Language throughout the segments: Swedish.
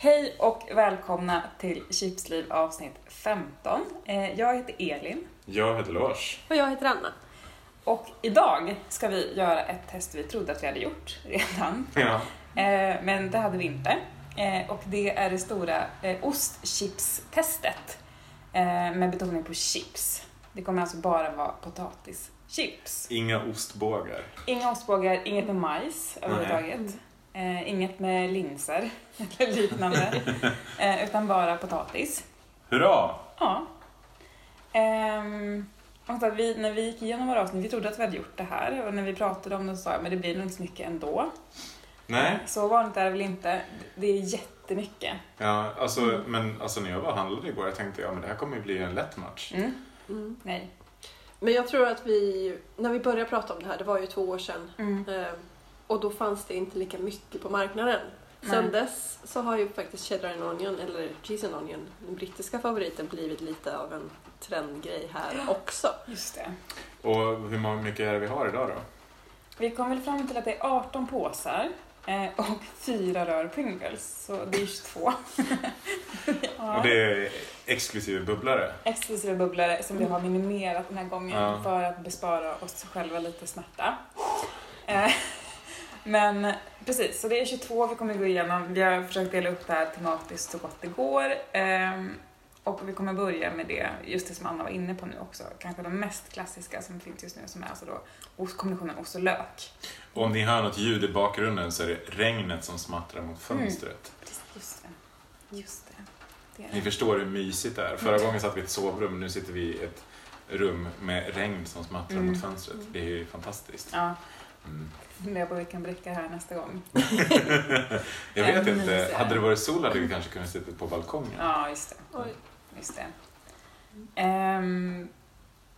Hej och välkomna till Chipsliv avsnitt 15. Eh, Jag heter Elin Jag heter Lars. Och jag heter Anna. och idag ska vi göra ett test vi trodde att vi hade gjort redan. Ja. Eh, Men det hade vi inte. Eh, Och det är det stora ostchipstestet med betoning på chips. Det kommer alltså bara vara potatischips. Inga ostbågar. Inga ostbågar, inget med majs överhuvudtaget. Eh, inget med linser eller liknande. eh, utan bara potatis. Hurra! Ja. Ehm, och så att vi, när vi gick igenom våra avsnitt, vi trodde att vi hade gjort det här och när vi pratade om det så sa jag men det blir nog inte så mycket ändå. Nej. Så vanligt är det väl inte. Det är jättemycket. Ja, alltså, men alltså när jag var handlade igår, jag tänkte ja men det här kommer ju bli en lätt match. Mm. Mm. Nej. Men jag tror att vi, när vi började prata om det här, det var ju två år sedan, Mm. eh, och då fanns det inte lika mycket på marknaden. Nej. Sen dess så har ju faktiskt cheddar and onion, eller cheese and onion, den brittiska favoriten, blivit lite av en trendgrej här också. Just det. Och hur många- mycket är det vi har idag då? Vi kom väl fram till att det är 18 påsar eh, och fyra rör Pringles, så det är 22. ja. Och det är exklusive bubblare. Exklusive bubblare som vi har minimerat den här gången Ja. för att bespara oss själva lite smärta. Men precis, så det är 22 vi kommer gå igenom. Vi har försökt dela upp det här tematiskt så gott det går. Ehm, Och vi kommer börja med det, just det som Anna var inne på nu också, kanske de mest klassiska som finns just nu som är alltså då ost- kombinationen ost och lök. Och om ni hör något ljud i bakgrunden så är det regnet som smattrar mot fönstret. Just det. Just det. det Ni förstår hur mysigt det är. Förra gången satt vi i ett sovrum, nu sitter vi i ett rum med regn som smattrar Mm. mot fönstret. Det är ju fantastiskt. Ja, Mm. fundera på vilken bricka här nästa gång. Jag vet Ja, inte, mysigt. hade det varit sol hade vi kanske kunnat sitta på balkongen. Ja, just det. Oj. Just det. Ehm,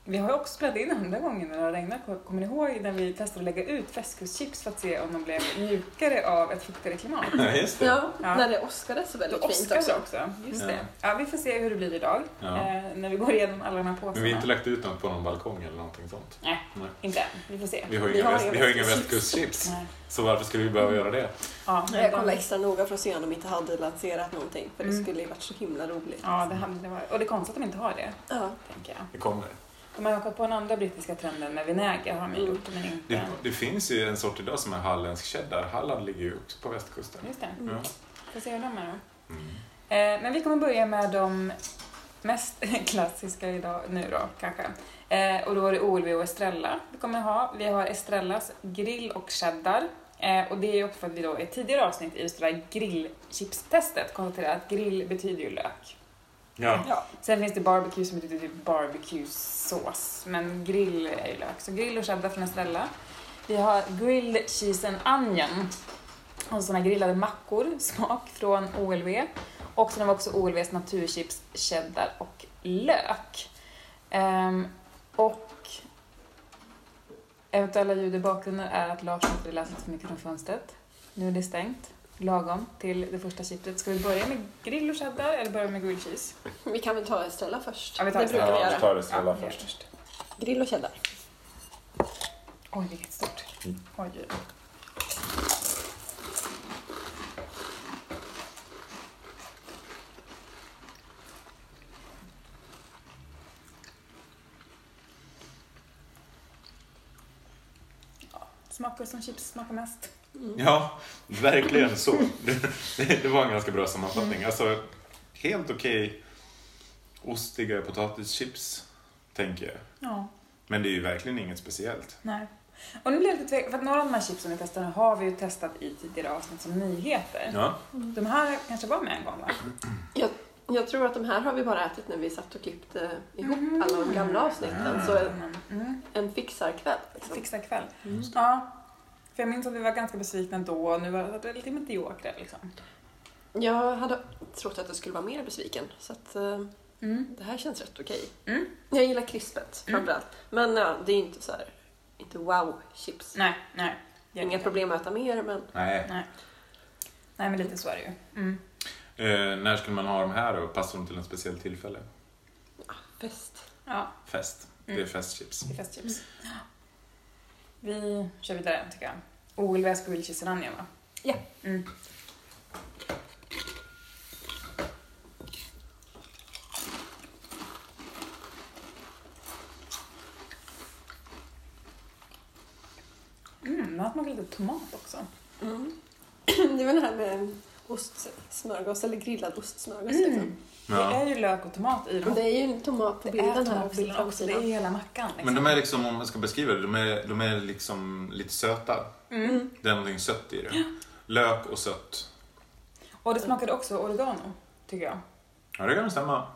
vi har ju också spelat in andra gånger när det har regnat. Kommer ni ihåg när vi testade att lägga ut västkustchips för att se om de blev mjukare av ett fuktigare klimat? Ja, just det. Ja, Ja. när det åskades så Det väldigt fint åskade också. också. Just Ja. det. Ja, vi får se hur det blir idag Ja. eh, när vi går igenom alla de här påsarna. Men vi har inte lagt ut något på någon balkong eller någonting sånt. Nej, Nej. inte. Vi får se. Vi har ju Vi inga, väst, inga vi har inga västkustchips. Så varför skulle vi behöva göra det? Ja, Jag kollade extra noga för att se om de inte hade lanserat någonting, för det Mm. skulle ju varit så himla roligt. Ja, det hade det varit. Och det är konstigt att de inte har det, Ja. tänker jag. Det kommer. De har hakat på den andra brittiska trenden med vinäger har de Mm. gjort, men inte... Det, det finns ju en sort idag som är halländsk cheddar. Halland ligger ju också på västkusten. Just det. Mm. Ja. Får se hur de är då. Mm. Eh, men vi kommer börja med de mest klassiska idag, nu då kanske. Eh, och då är det OLV och Estrella vi kommer ha. Vi har Estrellas grill och cheddar. Eh, och det är också för att vi då i ett tidigare avsnitt i det stora grillchipstestet konstaterade att grill betyder ju lök. Ja. Ja. Sen finns det barbecue som betyder typ barbecue-sås, men grill är ju lök. Så grill och cheddar från Estrella. Vi har grilled cheese and onion, och sådana grillade mackor, smak från OLV. Och sen har vi också OLVs naturchips, cheddar och lök. Ehm, och eventuella ljud i bakgrunden är att Lars inte lät lite för mycket från fönstret. Nu är det stängt. Lagom till det första chipset. Ska vi börja med grill och cheddar eller börja med grilled cheese? Vi kan väl ta Estrella först. Ja, vi tar det Estrella. brukar vi Ja, vi tar Estrella vi gör först. Grill och cheddar. Oj, vilket stort. Mm. Oj. Ja, Smakar som chips smakar mest. Mm. Ja, verkligen så. Det, det var en ganska bra sammanfattning. Alltså, helt okej ostiga potatischips, tänker jag. Ja, Men det är ju verkligen inget speciellt. nej. Och nu blir jag lite tveksam, för att några av de här chipsen vi testar har vi ju testat i tidigare avsnitt som nyheter. Ja, De här kanske var med en gång va? Jag tror att de här har vi bara ätit när vi satt och klippte ihop Mm. alla de gamla avsnitten. Så en, Mm. en fixarkväll. Liksom. Fixa kväll. Mm. Ja. För jag minns att vi var ganska besvikna då och nu var det lite mediokra liksom. Jag hade trott att jag skulle vara mer besviken. Så att, eh, Mm. det här känns rätt okej. Mm. Jag gillar krispet Mm. framförallt. Men ja, det är inte så här, inte wow-chips. Nej, nej. Jag Inga problem att äta mer, men nej. Nej. Nej, men lite så är det ju. Mm. Eh, när skulle man ha de här då? Passar de till ett speciellt tillfälle? fest. Ja, Fest. Det är Mm. festchips. det är festchips. Vi kör vidare tycker jag. Ogilväs oh, Squill va? Ja. Mm. Mm, man smakar lite tomat också. Mm. Det är väl det här med ostsmörgås eller grillad ostsmörgås mm. liksom. Det Ja. är ju lök och tomat i Och dem. det är ju tomat på Det bilden är här på bilden också. Det är ju hela mackan. Liksom. Men de är liksom, om man ska beskriva det, de är, de är liksom lite söta. mm. Det är någonting sött i det. Lök och sött. Och det smakade också oregano, tycker jag. Ja, det kan nog stämma.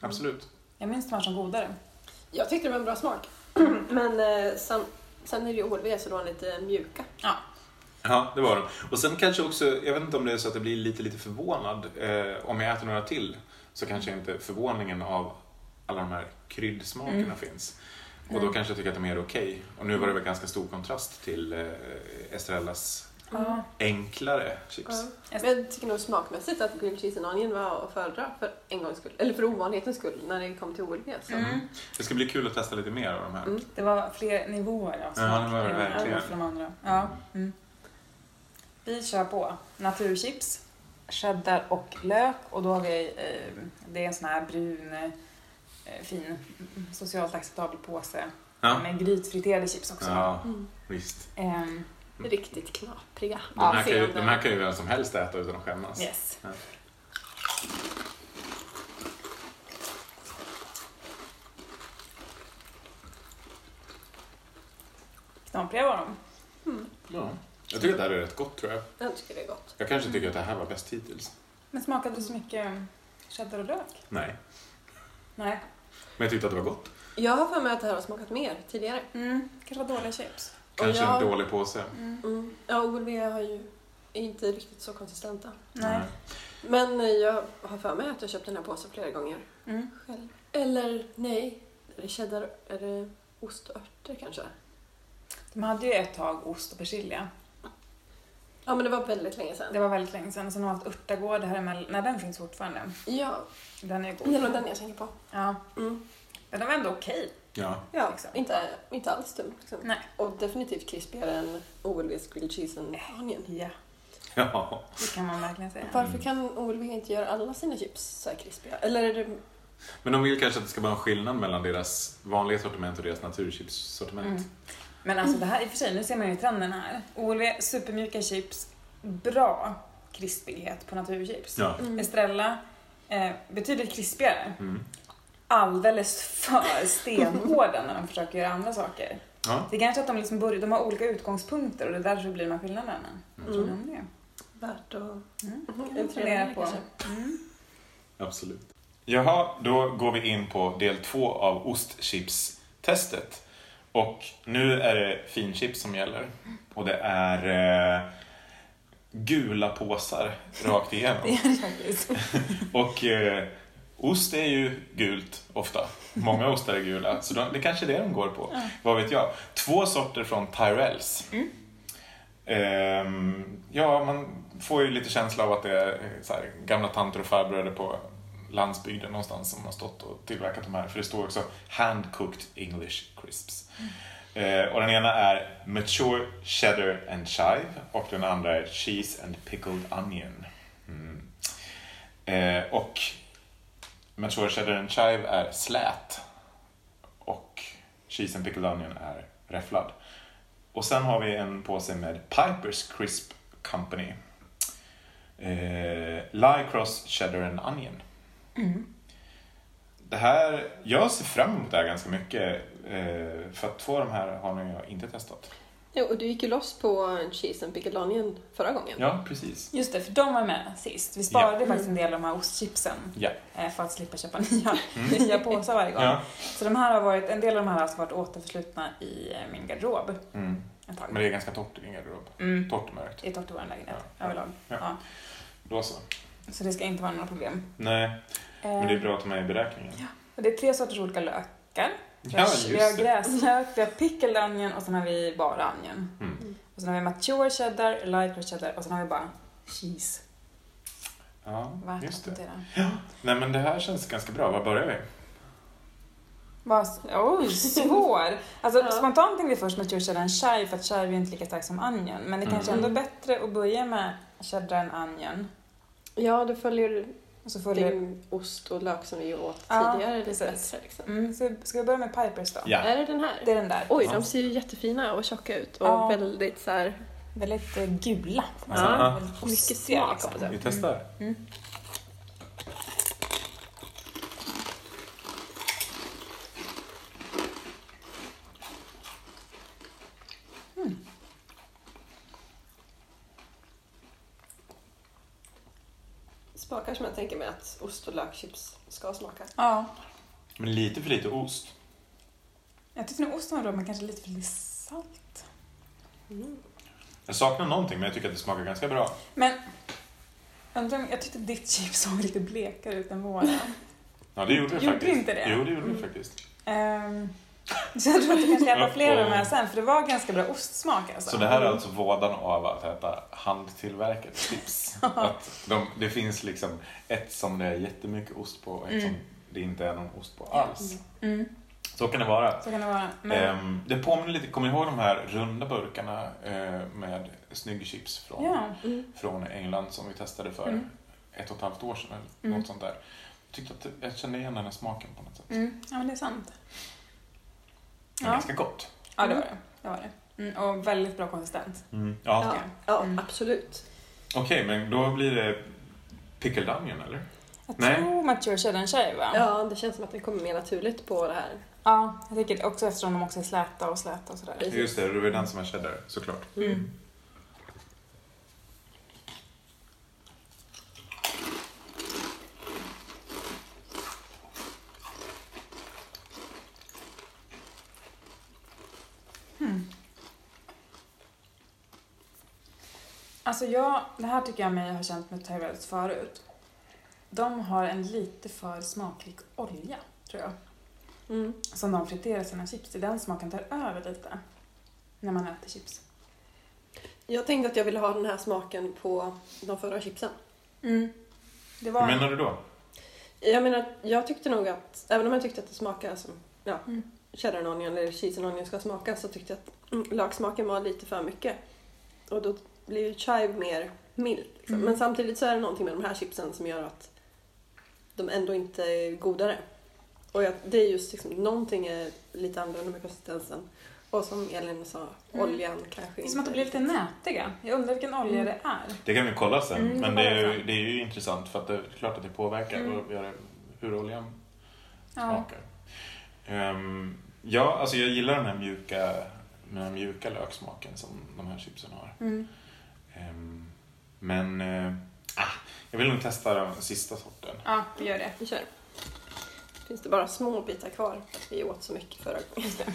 Absolut. Jag minns de här som godare. Jag tyckte det var en bra smak. Men eh, sen, sen är det ju OLV så de var lite mjuka. Ja, det var de. Och sen kanske också, jag vet inte om det är så att jag blir lite, lite förvånad. Eh, om jag äter några till så kanske inte förvåningen av alla de här kryddsmakerna Mm. finns. Och då Mm. kanske jag tycker att de är okej. Och nu var det väl ganska stor kontrast till eh, Estrellas Ja. enklare chips. Ja. Men jag tycker nog smakmässigt att grilled cheese and onion var att föredra för en gångs skull. Eller för ovanlighetens skull när det kom till OLV. Så. Mm. Det ska bli kul att testa lite mer av de här. Mm. Det var fler nivåer av Ja, smak. det var det verkligen. de andra. Ja. Mm. Vi kör på. Naturchips, cheddar och lök. Och då har vi, eh, det är en sån här brun, eh, fin, socialt acceptabel påse. Ja, Med grytfriterade chips också. ja Mm. visst. Ehm, Riktigt knapriga. De här, kan ju, de här kan ju vem som helst äta utan att skämmas. yes. Ja. Knapriga var de. Mm. Ja. Jag tycker att det här är rätt gott tror jag. Jag tycker det är gott. Jag kanske tycker att det här var bäst hittills. Men smakade det så mycket cheddar och lök? Nej, Nej. men jag tyckte att det var gott. Jag har för mig att det här har smakat mer tidigare. Mm, kanske var dåliga chips. Kanske jag- en dålig påse. Mm. Mm. Ja, OLV har ju är inte riktigt så konsistenta. Nej. Men eh, jag har för mig att jag köpt den här påsen flera gånger Mm. själv. Eller nej, är det cheddar, är det ost och örter kanske? De hade ju ett tag ost och persilja. Ja, men det var väldigt länge sedan. Det var väldigt länge sedan. Sen har de haft örtagård här emellan. Nej, den finns fortfarande. Ja, Den är god. det är nog den jag tänker på. Ja. Mm. Men den var ändå okej. Ja. Ja, Liksom. inte, inte alls dumt. Liksom. Nej. Och definitivt krispigare än OLVs grilled cheese and onion. Ja, ja. det kan man verkligen säga. Varför kan OLV inte göra alla sina chips så här krispiga? Eller är det... Men de vill kanske att det ska vara en skillnad mellan deras vanliga sortiment och deras naturchipssortiment. Mm. Men alltså det här, i och för sig, nu ser man ju trenden här. OLV, supermjuka chips, bra krispighet på naturchips. Ja. Mm. Estrella, eh, betydligt krispigare. Mm. Alldeles för stenhårda när de försöker göra andra saker. Ja. Det är kanske att de, liksom börjar, de har olika utgångspunkter och det är därför det blir de här skillnaderna. Mm. Tror ni om det? Värt att Mm. Jag funderar på. Mm. Absolut. Jaha, då går vi in på del två av ostchips-testet. Och nu är det finchips som gäller. Och det är eh, gula påsar rakt igenom. Det är det faktiskt. Och eh, ost är ju gult ofta. Många ostar är gula, så de, det kanske är det de går på. Ja. Vad vet jag. Två sorter från Tyrells. Mm. Ehm, ja, man får ju lite känsla av att det är så här, gamla tanter och farbröder på landsbygden någonstans som har stått och tillverkat de här. För det står också hand-cooked English crisps. Eh, och den ena är mature cheddar and chive och den andra är cheese and pickled onion. Mm. Eh, och mature cheddar and chive är slät och cheese and pickled onion är räfflad. Och sen har vi en påse med Pipers Crisp Company. Eh, Lycross cheddar and onion. Mm. Det här, jag ser fram emot det här ganska mycket. Eh, för att två av de här har nog jag inte testat. Jo, och du gick ju loss på cheese and pickled onion förra gången. Ja, precis. Just det, för de var med sist. Vi sparade Ja. faktiskt en del av de här ostchipsen eh, för att slippa köpa nya, Mm. nya påsar varje gång. Ja. Så de här har varit, en del av de här har alltså varit återförslutna i eh, min garderob Mm. ett tag. Men det är ganska torrt i din garderob. Mm. Torrt och mörkt. Det är torrt i vår lägenhet Ja. överlag. Ja. Ja. Då så. Så det ska inte vara några problem. Nej, men det är Eh, bra att ta med i beräkningen. och det är tre sorters olika lökar. Ja, just vi har det. gräslök, vi har pickled onion och sen har vi bara onion. Mm. Och sen har vi mature cheddar, light cheddar och sen har vi bara cheese. Ja, Värt just att det. notera. Nej, men det här känns ganska bra. Var börjar vi? Vad, oj, svår! Alltså Ja. spontant tänkte vi först mature cheddar and chive för att chive är inte lika stark som onion. Men det kanske Mm. ändå är bättre att börja med cheddar and onion. Ja, det följer Och så Det följer... ju ost och lök som vi åt Ja, tidigare lite precis. bättre. Liksom. Mm, så ska vi börja med Pipers då? Ja. Är det den här? Det är den där. Oj, Ja. de ser ju jättefina och tjocka ut och Ja. väldigt så här. Väldigt eh, gula. Ja. Väldigt Mycket smak, liksom. Vi testar. Mm. Smakar som jag tänker mig att ost och lökchips ska smaka. Ja. Men lite för lite ost. Jag tyckte nog osten var bra, men kanske lite för lite salt. Mm. Jag saknar någonting men jag tycker att det smakar ganska bra. Men undrar om- jag tyckte ditt chips såg lite blekare ut än våra. Ja, det gjorde det Gjorde faktiskt. inte det? Jo, det gjorde det Mm. faktiskt. Ehm, så jag tror att du kanske hjälpa fler av de här sen, för det var ganska bra ostsmak alltså. Så det här är alltså vådan av att äta handtillverkat chips. att de, det finns liksom ett som det är jättemycket ost på och ett Mm. som det inte är någon ost på alls. Mm, Så kan det vara. så kan det vara. Men, Ehm, det påminner lite, kommer ni ihåg de här runda burkarna eh, med snyggchips från, ja. Mm. från England som vi testade för Mm. ett och ett halvt år sedan eller Mm. något sånt där. Jag tyckte att jag kände igen den här smaken på något sätt. Mm, ja, men det är sant. Men Ja. ganska gott. Ja, det var det. det, var det. Mm, och väldigt bra konsistens. Ja. Ja, ja Mm. absolut. Okej, men då blir det pickled onion eller? Jag Nej. tror mature cheddar shave va? Ja, det känns som att det kommer mer naturligt på det här. Ja, jag tycker det också eftersom de också är släta och släta och sådär. Just det, det är den som är cheddar såklart. Mm. Hmm. Alltså jag, det här tycker jag mig har känt med Tyrells förut. De har en lite för smakrik olja, tror jag. Mm. Som de friterar sina chips i. Den smaken tar över lite. När man äter chips. Jag tänkte att jag ville ha den här smaken på de förra chipsen. Mm. Det var... menar du då? Jag menar, jag tyckte nog att, även om jag tyckte att det smakade som ja, Mm. cheddar and onion eller cheese and onion ska smaka så tyckte jag att mm, löksmaken var lite för mycket. Och då blir ju chive mer mild. Liksom. Mm. Men samtidigt så är det någonting med de här chipsen som gör att de ändå inte är godare. Och jag, det är just liksom, någonting är lite annorlunda med konsistensen. Och som Elin sa, Mm. oljan kanske Det är som att de blir lite nätiga. Jag undrar vilken olja Mm. det är. Det kan vi kolla sen, Mm, men det är, ju, det är ju intressant för att det är klart att det påverkar Mm. och gör det- hur oljan Ja. smakar. Ehm, ja, alltså jag gillar den här mjuka, den här mjuka löksmaken som de här chipsen har. Ehm, men ah, jag vill nog testa den sista sorten. ja, vi gör det. Vi kör. Finns det bara små bitar kvar? Vi åt så mycket förra gången. Det.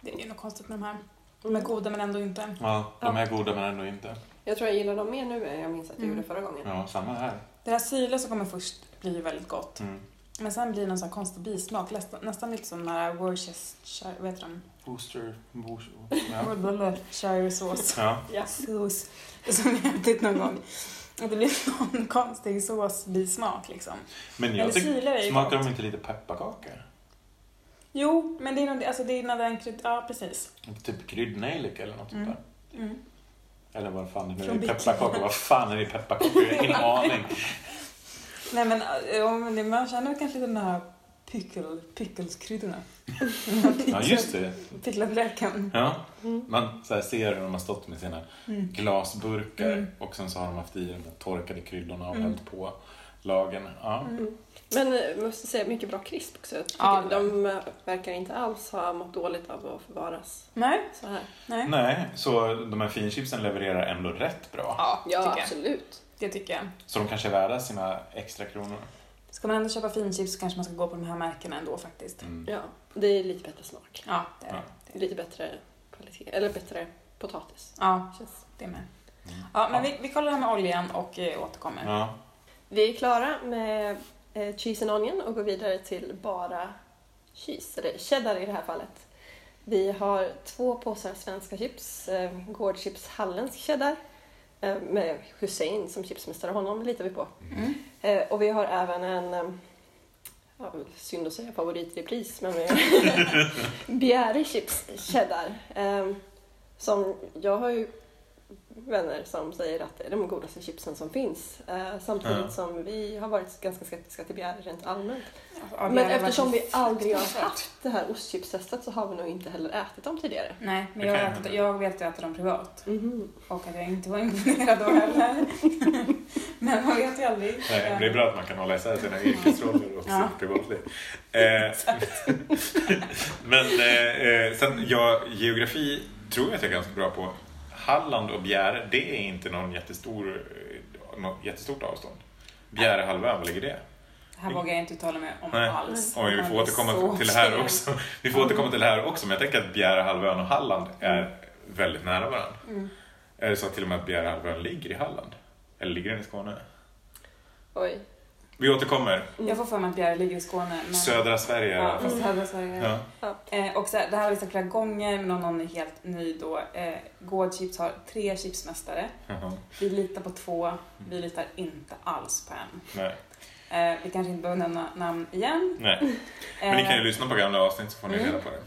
Det är ju något konstigt med de här. De är goda men ändå inte. Ja, de är goda men ändå inte. Jag tror jag gillar dem mer nu än jag minns att jag Mm. gjorde förra gången. Ja, samma här. Det här syrliga som kommer först blir ju väldigt gott. Mm. Men sen blir det någon sån här konstig bismak. Nästan, nästan lite som den här Worcestershire, vad heter de? Booster, booster. Ja. Worcestershire-sås. ja. Ja. Sås. Som jag ätit någon gång. Det blir någon konstig såsbismak liksom. Men jag tycker, smakar gott. de inte lite pepparkakor? Jo, men det är nog alltså det är när den krydd... Ja, precis. Typ kryddnejlika eller något sånt Mm. där. Mm. Eller vad fan det nu är. Pepparkakor. Vad fan är det i pepparkakor? Jag har ingen aning. Nej men, det- man känner kanske den här pickle, pickleskryddorna. Ja, just det. Picklad Ja, Mm. man så här ser hur de har stått med sina Mm. glasburkar Mm. och sen så har de haft i de torkade kryddorna och Mm. hällt på lagen. Ja. Mm. Men eh, jag måste säga, mycket bra krisp också. Jag Ja, de eh, verkar inte alls ha mått dåligt av att förvaras Nej, så här. nej. Nej, så de här finchipsen levererar ändå rätt bra. Ja, Ja, jag. absolut. Det tycker jag. Så de kanske är värda sina extra kronor. Ska man ändå köpa finchips så kanske man ska gå på de här märkena ändå faktiskt. Mm. Ja, det är lite bättre smak. Ja, det är Ja. det. Lite bättre kvalitet, eller bättre potatis. Ja, Känns. det med. Mm. Ja, men vi, vi kollar det här med oljan och eh, återkommer. Ja. Vi är klara med eh, cheese and onion och går vidare till bara cheese, eller cheddar i det här fallet. Vi har två påsar svenska chips, eh, Gårdchips halländsk cheddar eh, med Hussein som chipsmästare, honom litar vi på. Mm. Eh, och vi har även en, eh, ja, synd att säga favorit i pris, men Bjäre chips cheddar. Ehm, som, jag har ju vänner som säger att det är de godaste chipsen som finns. Eh, samtidigt Ja. som vi har varit ganska skeptiska till Bjäre rent allmänt. Ja, det men eftersom vi aldrig har haft det här ostchipstestet så har vi nog inte heller ätit dem tidigare. Nej, men jag, jag ätit, jag vet att jag äter dem privat. Mhm. Och att jag inte var imponerad då heller. men man vet ju aldrig. Nej, det är bra att man kan hålla isär sina yrkesroller och Ja. sitt privatliv. Eh, men eh, eh, sen, ja, geografi tror jag att jag är ganska bra på. Halland och Bjäre, det är inte någon jättestor, eh, något jättestort avstånd. Bjärehalvön, vad ligger det? Här vågar jag inte uttala mig om Nej. alls. Oj, vi får återkomma till det här också. Vi får återkomma till det här också, men jag tänker att Bjärehalvön och Halland är väldigt nära varandra. Mm. Är det så att till och med att Bjärehalvön ligger i Halland? Eller ligger den i Skåne? Oj. Vi återkommer. Jag får för mig att Bjäre ligger i Skåne. Men... Södra Sverige. Ja, fast södra Sverige. Ja. Eh, och så det här har vi sagt flera gånger, men om någon är helt ny då. Eh, Gårdchips har tre chipsmästare. Jaha. Vi litar på två, vi litar inte alls på en. Nej. Eh, vi kanske inte behöver nämna namn igen. Nej. Men ni kan ju Eh, lyssna på gamla avsnitt så får ni Mm. reda på det.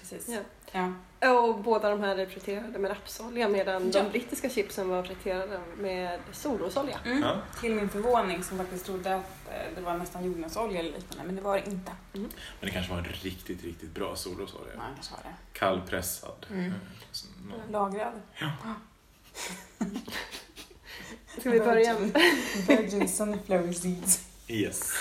Precis. Ja. Ja. Och båda de här är friterade med rapsolja medan Ja. de brittiska chipsen var friterade med solrosolja. Mm. Ja. Till min förvåning som faktiskt trodde att eh, det var nästan jordnötsolja eller liknande, men det var det inte. Men det kanske var en riktigt, riktigt bra solrosolja. Kanske det. Kallpressad. Mm. Så, nå- Lagrad. Ska vi börja, Virgin sunflower seeds. Yes.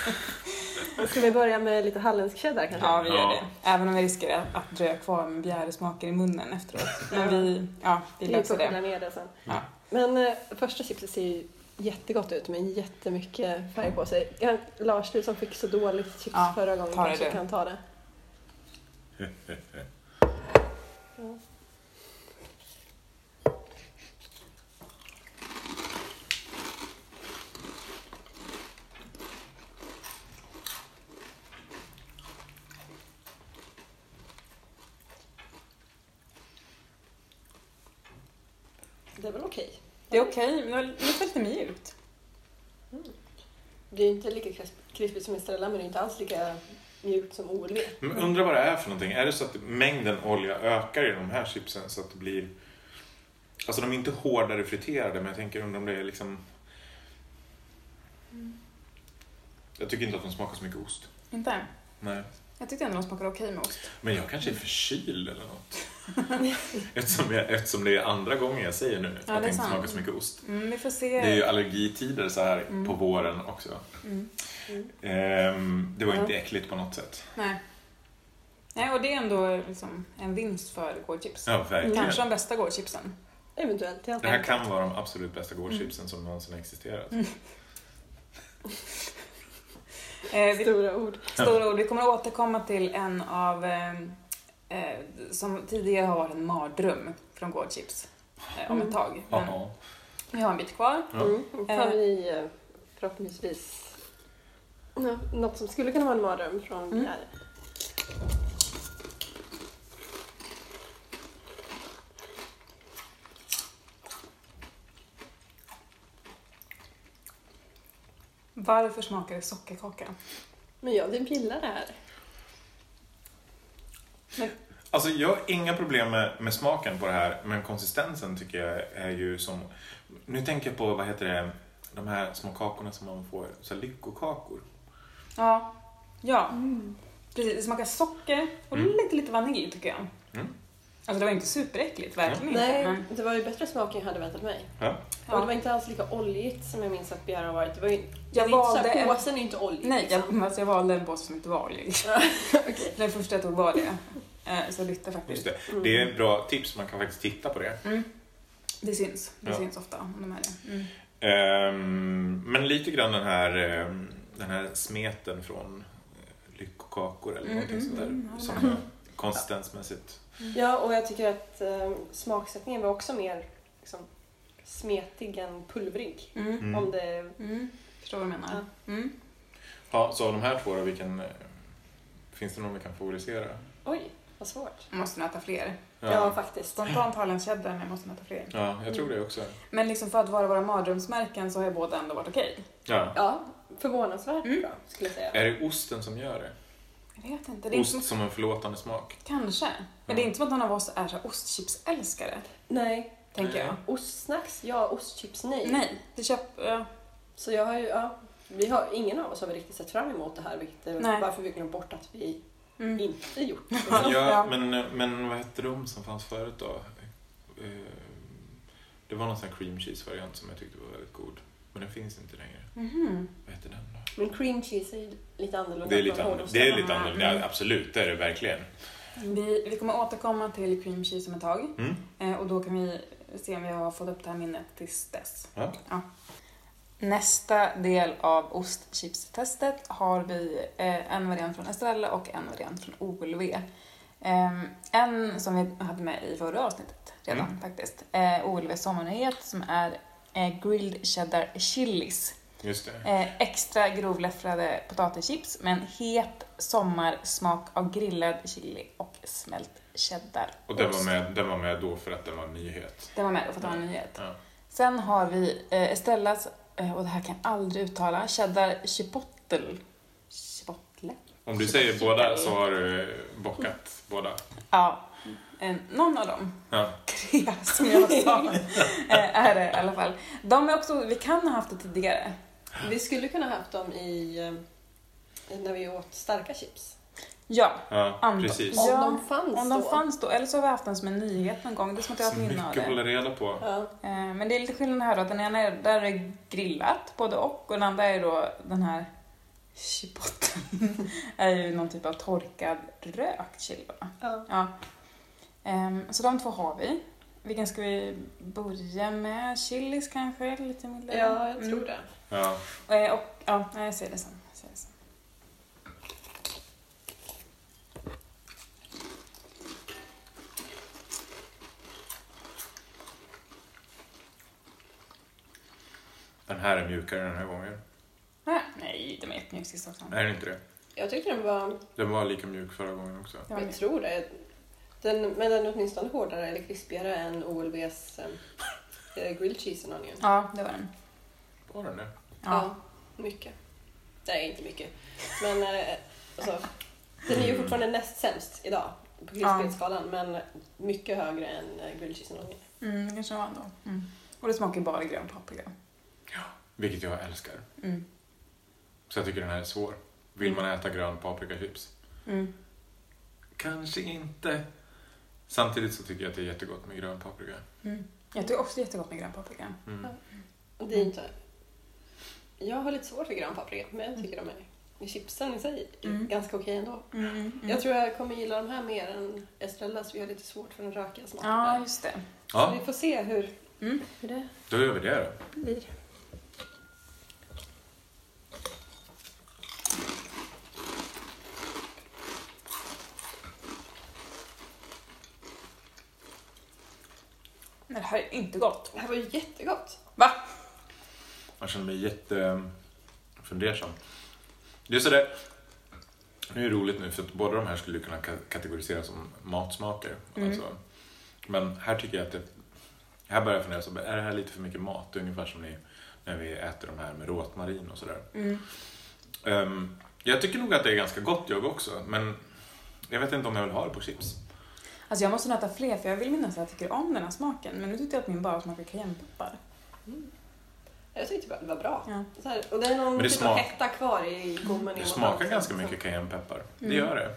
ska vi börja med lite halländsk cheddar kanske? Ja, vi gör Ja. det. Även om vi riskerar att dröja kvar med bjäresmaker i munnen efteråt. Men vi, ja, vi Vi löser det. ner det sen. Ja. Men eh, första chipset ser ju jättegott ut med jättemycket färg på sig. Kan, Lars, du som fick så dåligt chips Ja, förra gången kanske du. kan ta det. Ja. Det är väl okej. Det är okej, men det var lite, lite mjukt. Det är inte lika krisp- krispigt som Estrella men det är inte alls lika mjukt som OLV. Men undrar vad det är för någonting. Är det så att mängden olja ökar i de här chipsen så att det blir... Alltså de är inte hårdare friterade men jag tänker undra om det är liksom... Jag tycker inte att de smakar så mycket ost. Inte? Nej. Jag tyckte ändå de smakade okej med ost. Men jag kanske är förkyld eller något. Eftersom, jag, eftersom det är andra gången jag säger nu att Ja, det är det inte smakar så mycket ost. Mm, vi får se. Det är ju allergitider så här Mm. på våren också. Mm. Mm. Ehm, det var Ja. inte äckligt på något sätt. Nej. Nej, och det är ändå liksom en vinst för gårdchips. Ja. Kanske de bästa gårdchipsen. Eventuellt. Jag Det här kan vara de absolut bästa gårdchipsen som någonsin existerat. Mm. Eh, Stora ord. stora ord. Vi kommer att återkomma till en av eh, som tidigare har varit en mardröm från gårdchips eh, om ett tag. Men Jaha. vi har en bit kvar. Ja. Mm. Då tar Eh. vi eh, förhoppningsvis något som skulle kunna vara en mardröm från Mm. Bjäre. Varför smakar det sockerkaka? Men jag typ gillar det här. Alltså jag har inga problem med, med smaken på det här, men konsistensen tycker jag är ju som... Nu tänker jag på, vad heter det, de här små kakorna som man får, så här lyckokakor. Ja, ja. Precis, det smakar socker och Mm. lite, lite vanilj tycker jag. Mm. Alltså det var inte superäckligt, verkligen inte. Nej, det var ju bättre smak än jag hade väntat mig. Ja. Och det var inte alls lika oljigt som jag minns att Bjäre har varit. Det var ju, Jag är inte valde här, en- Påsen är ju inte oljig. Nej, liksom. jag, alltså jag valde en påse som inte var oljig. Den första jag tog var det. Eh, Så Just faktiskt. det. Mm. det är ett bra tips, man kan faktiskt titta på det. Mm. Det syns. Det Ja. syns ofta om de är det. Mm. Ehm, men lite grann den här, ehm, den här smeten från eh, lyckokakor eller Mm, någonting mm, sånt där. mm, ja, som är konsistensmässigt. Ja, och jag tycker att eh, smaksättningen var också mer liksom, smetig än pulvrig. Om det... Mm. Förstår vad du menar. Mm. Ja, så av de här två då, vilken, eh, finns det någon vi kan favorisera? Oj, vad svårt. Måste nog äta fler. Ja, faktiskt. Spontant cheddar, men jag måste nog äta fler. Ja, jag tror det också. Men liksom för att vara våra mardrömsmärken så har ju båda ändå varit okej. Ja. Ja, förvånansvärt Mm. bra skulle jag säga. Är det osten som gör det? Jag vet inte. Det är Ost som, som en förlåtande smak? kanske. Men det är inte som att någon av oss är så ostchipsälskare, Nej. tänker Nej. jag. Ostsnacks, ja. Ostchips, nej. Nej, det köp... Ja. Så jag har ju, ja. Vi har, ingen av oss har väl riktigt sett fram emot det här, vilket är Nej. varför vi glömt bort att vi Mm. inte gjort. Ja, Ja. Men, men vad hette de som fanns förut då? Eh, Det var någon sån här cream cheese-variant som jag tyckte var väldigt god. Men den finns inte längre. Mhm. Vad heter den då? Men cream cheese är ju lite annorlunda. Det är lite annorlunda. Det är lite Mm. annorlunda. Ja, absolut, det är det verkligen. Vi, vi kommer återkomma till cream cheese om ett tag. Mm. Eh, och då kan vi se om vi har fått upp det här minnet tills dess. Ja. Nästa del av ostchipstestet har vi eh, en variant från Estrella och en variant från OLV. Eh, en som vi hade med i förra avsnittet redan Mm. faktiskt. Eh, OLV sommarnyhet som är eh, grilled cheddar chilis. Just det. Extra grovläffrade potatischips med en het sommarsmak av grillad chili och smält cheddar. Och den var, med, den var med då för att den var en nyhet. Den var med och för att det var en nyhet. Ja. Sen har vi Estellas, eh, och det här kan jag aldrig uttala, cheddar chipotle. Chipotle? Om du säger båda så har du eh, bockat båda. Ja, eh, någon av dem. Ja. Tre som jag sa eh, är det i alla fall. De är också, vi kan ha haft det tidigare. Vi skulle kunna haft dem i eh, när vi åt starka chips. Ja, Ja, precis. Om Ja, de fanns om de då. fanns då. Eller så har vi haft den som en nyhet någon gång. Det är som att jag har ett minne av mycket att det. hålla reda på. Ja. Eh, Men det är lite skillnad här då, att den ena är, där är grillat, både och, och den andra är då den här chipotlen, är ju någon typ av torkad rökt chili? Ja. Ja. Ehm, Så de två har vi. Vilken ska vi börja med? Chilis kanske? Lite mildare? ja, jag tror det. Ja. det. Och, ja, jag ser det sen. Jag ser det sen. Den här är mjukare den här gången. Nej, Nej, de är jättemjuk sist också. Är den inte det? Jag tyckte den var, Den var lika mjuk förra gången också. Var jag tror det. Den, men den är åtminstone hårdare eller krispigare än OLVs eh, grilled cheese and onion. Ja, det var den. Var den det? Ja. mycket. Nej, inte mycket. Men eh, alltså, den är ju fortfarande näst sämst idag på krispighetsskalan, men mycket högre än eh, grilled cheese and onion. Mm, det kanske var ändå. Mm. Och det smakar bara grön paprika. Vilket jag älskar. Mm. Så jag tycker den här är svår. Vill man äta grön paprikachips? Mm. Kanske inte. Samtidigt så tycker jag att det är jättegott med grön paprika. Mm. Jag tycker också det är jättegott med grön paprika. Mm. Och det är inte... Jag har lite svårt för grön paprika, men jag tycker de är... Chipsen i sig är Mm. ganska okej ändå. Mm. Mm. Jag tror jag kommer gilla de här mer än Estrellas, vi har lite svårt för den rökiga smaken Ja, där. just det. Så Ja, vi får se hur, Mm. hur det då gör vi det då. blir. Här är inte gott. Det här var ju jättegott. Va? Jag känner mig jättefundersam. Det är sådär, nu är det roligt nu för att båda de här skulle kunna ka- kategoriseras som matsmaker. Mm. Alltså. Men här tycker jag att det, här börjar jag fundera, så, är det här lite för mycket mat? Det är ungefär som ni, när vi äter de här med rosmarin och sådär. Mm. Ehm, jag tycker nog att det är ganska gott jag också, men jag vet inte om jag vill ha det på chips. Alltså jag måste nog äta fler för jag vill minnas att jag tycker om den här smaken. Men nu tyckte jag att min bara smakar cayennepeppar. Jag tyckte bara det var bra. Ja. Så här, och det är någon Men det typ smak- av hetta kvar i gommen. Det smakar ganska mycket cayennepeppar. Det Mm. gör det.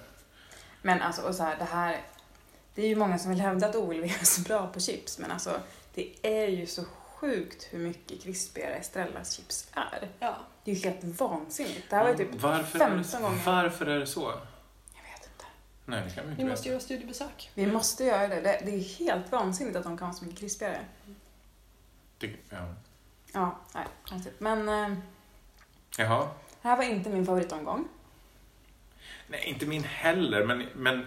Men alltså, och så här, det här... Det är ju många som vill hävda att OLV är så bra på chips, men alltså det är ju så sjukt hur mycket krispigare Estrellas chips är. Ja. Det är ju helt vansinnigt. Det här var ju typ varför, är 15 det, gånger. varför är det så? Nej, det kan vi inte Vi måste veta. göra studiebesök. Vi måste göra det. det. Det är helt vansinnigt att de kan vara så mycket krispigare. Det, ja. Ja, nej, konstigt. Men eh, Jaha. det här var inte min favoritomgång. Nej, inte min heller, men, men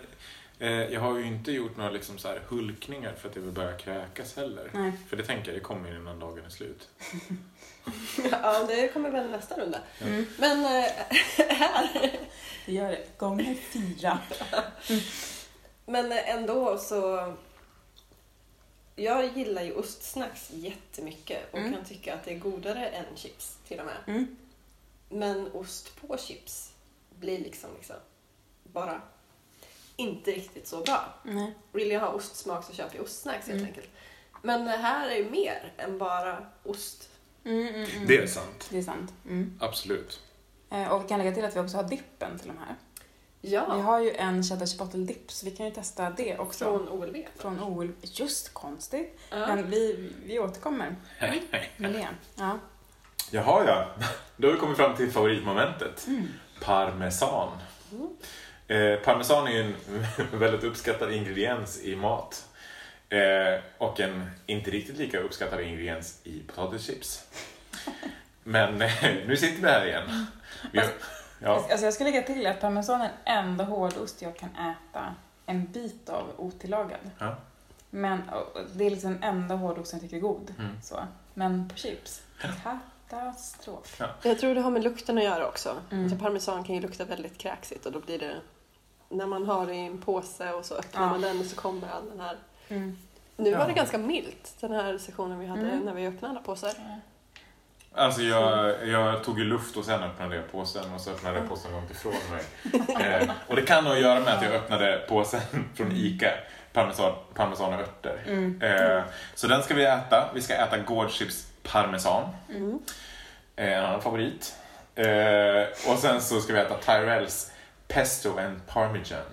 eh, jag har ju inte gjort några liksom så här hulkningar för att jag vill börja kräkas heller. Nej. För det tänker jag, det kommer ju innan dagen är slut. Ja, det kommer väl nästa runda. Mm. Men eh, här. Vi gör det gånger fyra. Men ändå så... Jag gillar ju ostsnacks jättemycket och Mm. kan tycka att det är godare än chips till och med. Mm. Men ost på chips blir liksom, liksom bara inte riktigt så bra. Nej. Vill jag ha ostsmak så köper jag ostsnacks helt Mm. enkelt. Men det här är ju mer än bara ost. Mm, mm, mm. Det är sant. Det är sant. Mm. Absolut. Eh, och vi kan lägga till att vi också har dippen till de här. Ja, Vi har ju en cheddar chipotle dipp så vi kan ju testa det också. från OLV. Från OL. Just konstigt. Ja. Men vi, vi återkommer med det. Ja. Jaha ja, då har vi kommit fram till favoritmomentet. Mm. Parmesan. Eh, parmesan är ju en väldigt uppskattad ingrediens i mat. Eh, och en inte riktigt lika uppskattad ingrediens i potatischips. Men eh, nu sitter vi här igen. Vi har, ja, Alltså jag ska lägga till att parmesan är den enda hårdost jag kan äta en bit av otillagad. Ja. Men det är liksom den enda hårdosten jag tycker är god. Mm. Så. Men på chips, katastrof. Jag tror det har med lukten att göra också. Mm. Alltså parmesan kan ju lukta väldigt kräksigt och då blir det när man har det i en påse och så öppnar Ja. man den och så kommer all den här. Mm. Nu var det ganska milt den här sessionen vi hade Mm. när vi öppnade alla påsar. alltså jag, jag tog ju luft och sen öppnade jag påsen och så öppnade jag påsen långt ifrån mig. Eh, och det kan nog göra med att jag öppnade påsen från ICA, parmesan, parmesan och örter. Mm. Eh, så den ska vi äta. Vi ska äta Gårdchips parmesan. Mm. Eh, en annan favorit. Eh, och sen så ska vi äta Tyrells Pesto and Parmesan.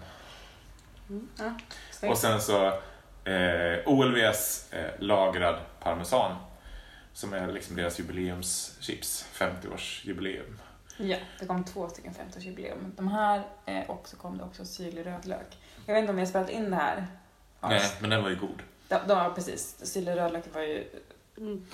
Ja, Och sen så eh, OLVs eh, lagrad parmesan. Som är liksom deras jubileumschips, 50-årsjubileum. Ja, det kom två stycken 50-årsjubileum. De här eh, och så kom det också syrlig rödlök. Jag vet inte om jag har spelat in det här. Ja, Nej, men den var ju god. de, de, ja, precis. Syrlig rödlök var ju Mm.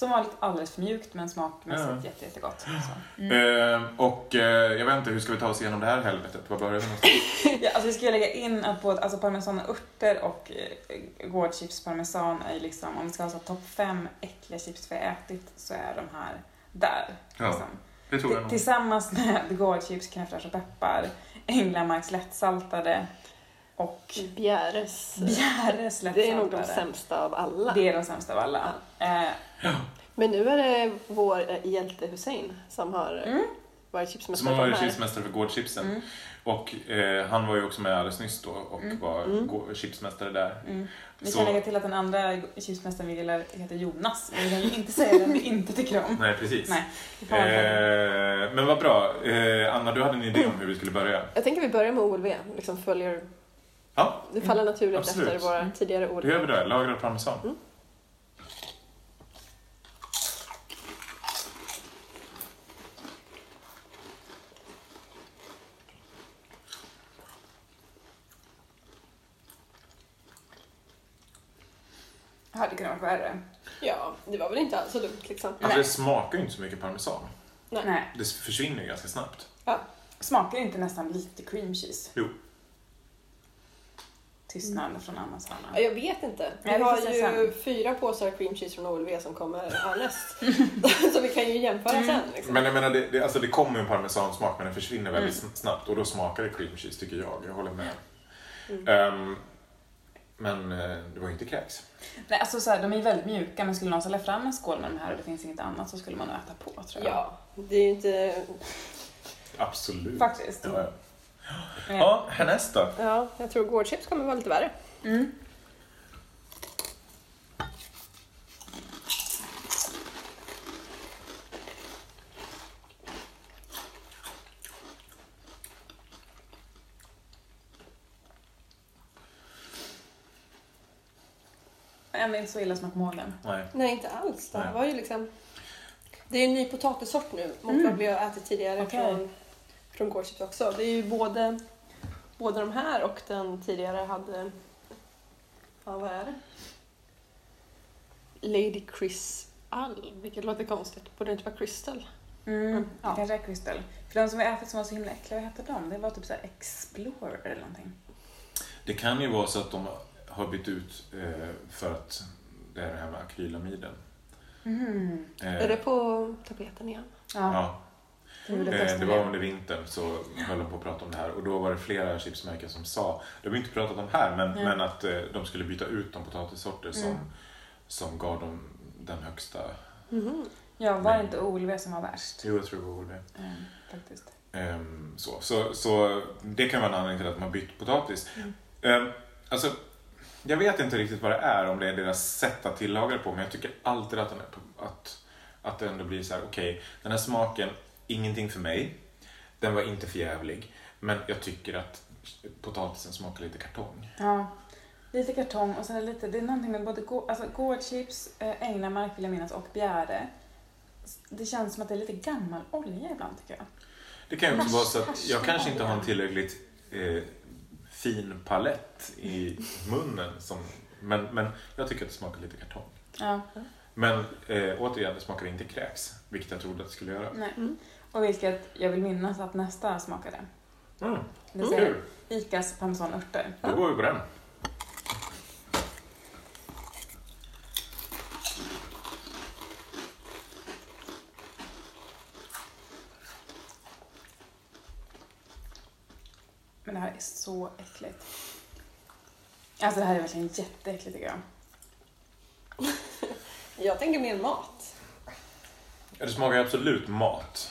Som vanligt alldeles för mjukt men smakmässigt Ja. jätte, jättegott. Så. Mm. Eh, och eh, jag vet inte, hur ska vi ta oss igenom det här helvetet? Var börjar vi någonstans? Ja, alltså vi ska lägga in att både alltså parmesan och örter och eh, gårdchips parmesan är liksom, om vi ska ha topp fem äckliga chips vi har ätit så är de här där. Ja, Liksom. det tror jag nog. Tillsammans med gårdchips, crème och peppar, Änglamarks lättsaltade och Bjäres. Bjäres. Det är nog de sämsta av alla. Det är de sämsta av alla. Eh, Men nu är det vår eh, hjälte Hussein som har Mm. varit Som chipsmästare har på de varit chipsmästare för Gårdchipsen. mm, Och eh, han var ju också med alldeles nyss då och Mm. var Mm. chipsmästare där. mm. Vi kan lägga till att den andra chipsmästaren vi gillar heter Jonas. Men vi kan ju inte säga vem vi inte tycker om. Nej, precis. Nej, Eh, men vad bra. Eh, Anna, du hade en idé om hur vi skulle börja. Jag tänker vi börjar med OLV. Liksom följer, Ja, det faller naturligt Absolut. efter våra Mm. tidigare då OLV. gör vi det. Lagrad parmesan. Mm. hade kunnat vara värre. Ja, det var väl inte alls så dumt liksom. Alltså Nej. det smakar ju inte så mycket parmesan. Nej. Det försvinner ju ganska snabbt. Smakar inte nästan lite cream cheese? Jo. Tystnad från Annas hörna. Ja, Jag vet inte. Vi har ju fyra påsar cream cheese från OLV som kommer härnäst. så vi kan ju jämföra Mm. sen. Liksom. Men jag menar, det, det, alltså det kommer ju en parmesansmak men den försvinner väldigt sn- snabbt och då smakar det cream cheese tycker jag. Jag håller med. Mm. Ehm, men eh, det var ju inte kräks. Nej, alltså så här, de är väldigt mjuka men skulle någon ställa fram en skål med de här och det finns inget annat så skulle man nog äta på tror jag. Ja, det är ju inte... Absolut. Faktiskt. Ja, ja. Härnäst då? Ja, jag tror gårdchips kommer vara lite värre. Mm. Ändå inte så illa den. Nej. Nej, inte alls. Det här Nej. var ju liksom... Det är en ny potatissort nu mot Mm. vad vi har ätit tidigare Okej. från, från gårdchips också. Det är ju både, både de här och den tidigare hade... Ja, vad är det? Lady Chris All, vilket låter konstigt. Borde det inte vara Crystal? Mm. Ja. Det kanske är Crystal. För de som vi ätit som var så himla äckliga, vad hette de? Det var typ så här Explorer eller någonting. Det kan ju vara så att de har bytt ut eh, för att det är det här med akrylamiden. Mm. Eh, Är det på tapeten igen? Ja, Ja, det eh, var igen. under vintern så höll de på att prata om det här och då var det flera chipsmärken som sa, det har vi inte pratat om här, men, men att eh, de skulle byta ut de potatissorter som, Mm. som gav dem den högsta Mhm. Ja, var det inte OLV som var värst? Jo, jag tror det var OLV. Mm, faktiskt. Ehm, så. Så, så det kan vara en anledning till att de har bytt potatis. Mm. Ehm, alltså, jag vet inte riktigt vad det är, om det är deras sätt att tillaga det på, men jag tycker alltid att, den är, att, att det ändå blir så här: okej, den här smaken, ingenting för mig. Den var inte för jävlig, men jag tycker att potatisen smakar lite kartong. Ja, lite kartong och sen är det lite, det är någonting med både gå- alltså, gårdchips, eh, Änglamark vill jag minnas och Bjäre. Det känns som att det är lite gammal olja ibland tycker jag. Det kan ju också vara så att jag kanske inte har en tillräckligt eh, fin palett i munnen, som, men, men jag tycker att det smakar lite kartong. Ja, Men eh, återigen, det smakar inte kräks, vilket jag trodde att det skulle göra. nej. Mm. Och vilket jag vill minnas att nästa smakade. Mm. Det vill säga Icas parmesanörter. då går vi på den. Men det här är så äckligt. Alltså det här är verkligen jätteäckligt tycker jag. Jag tänker mer mat. Ja, det smakar absolut mat,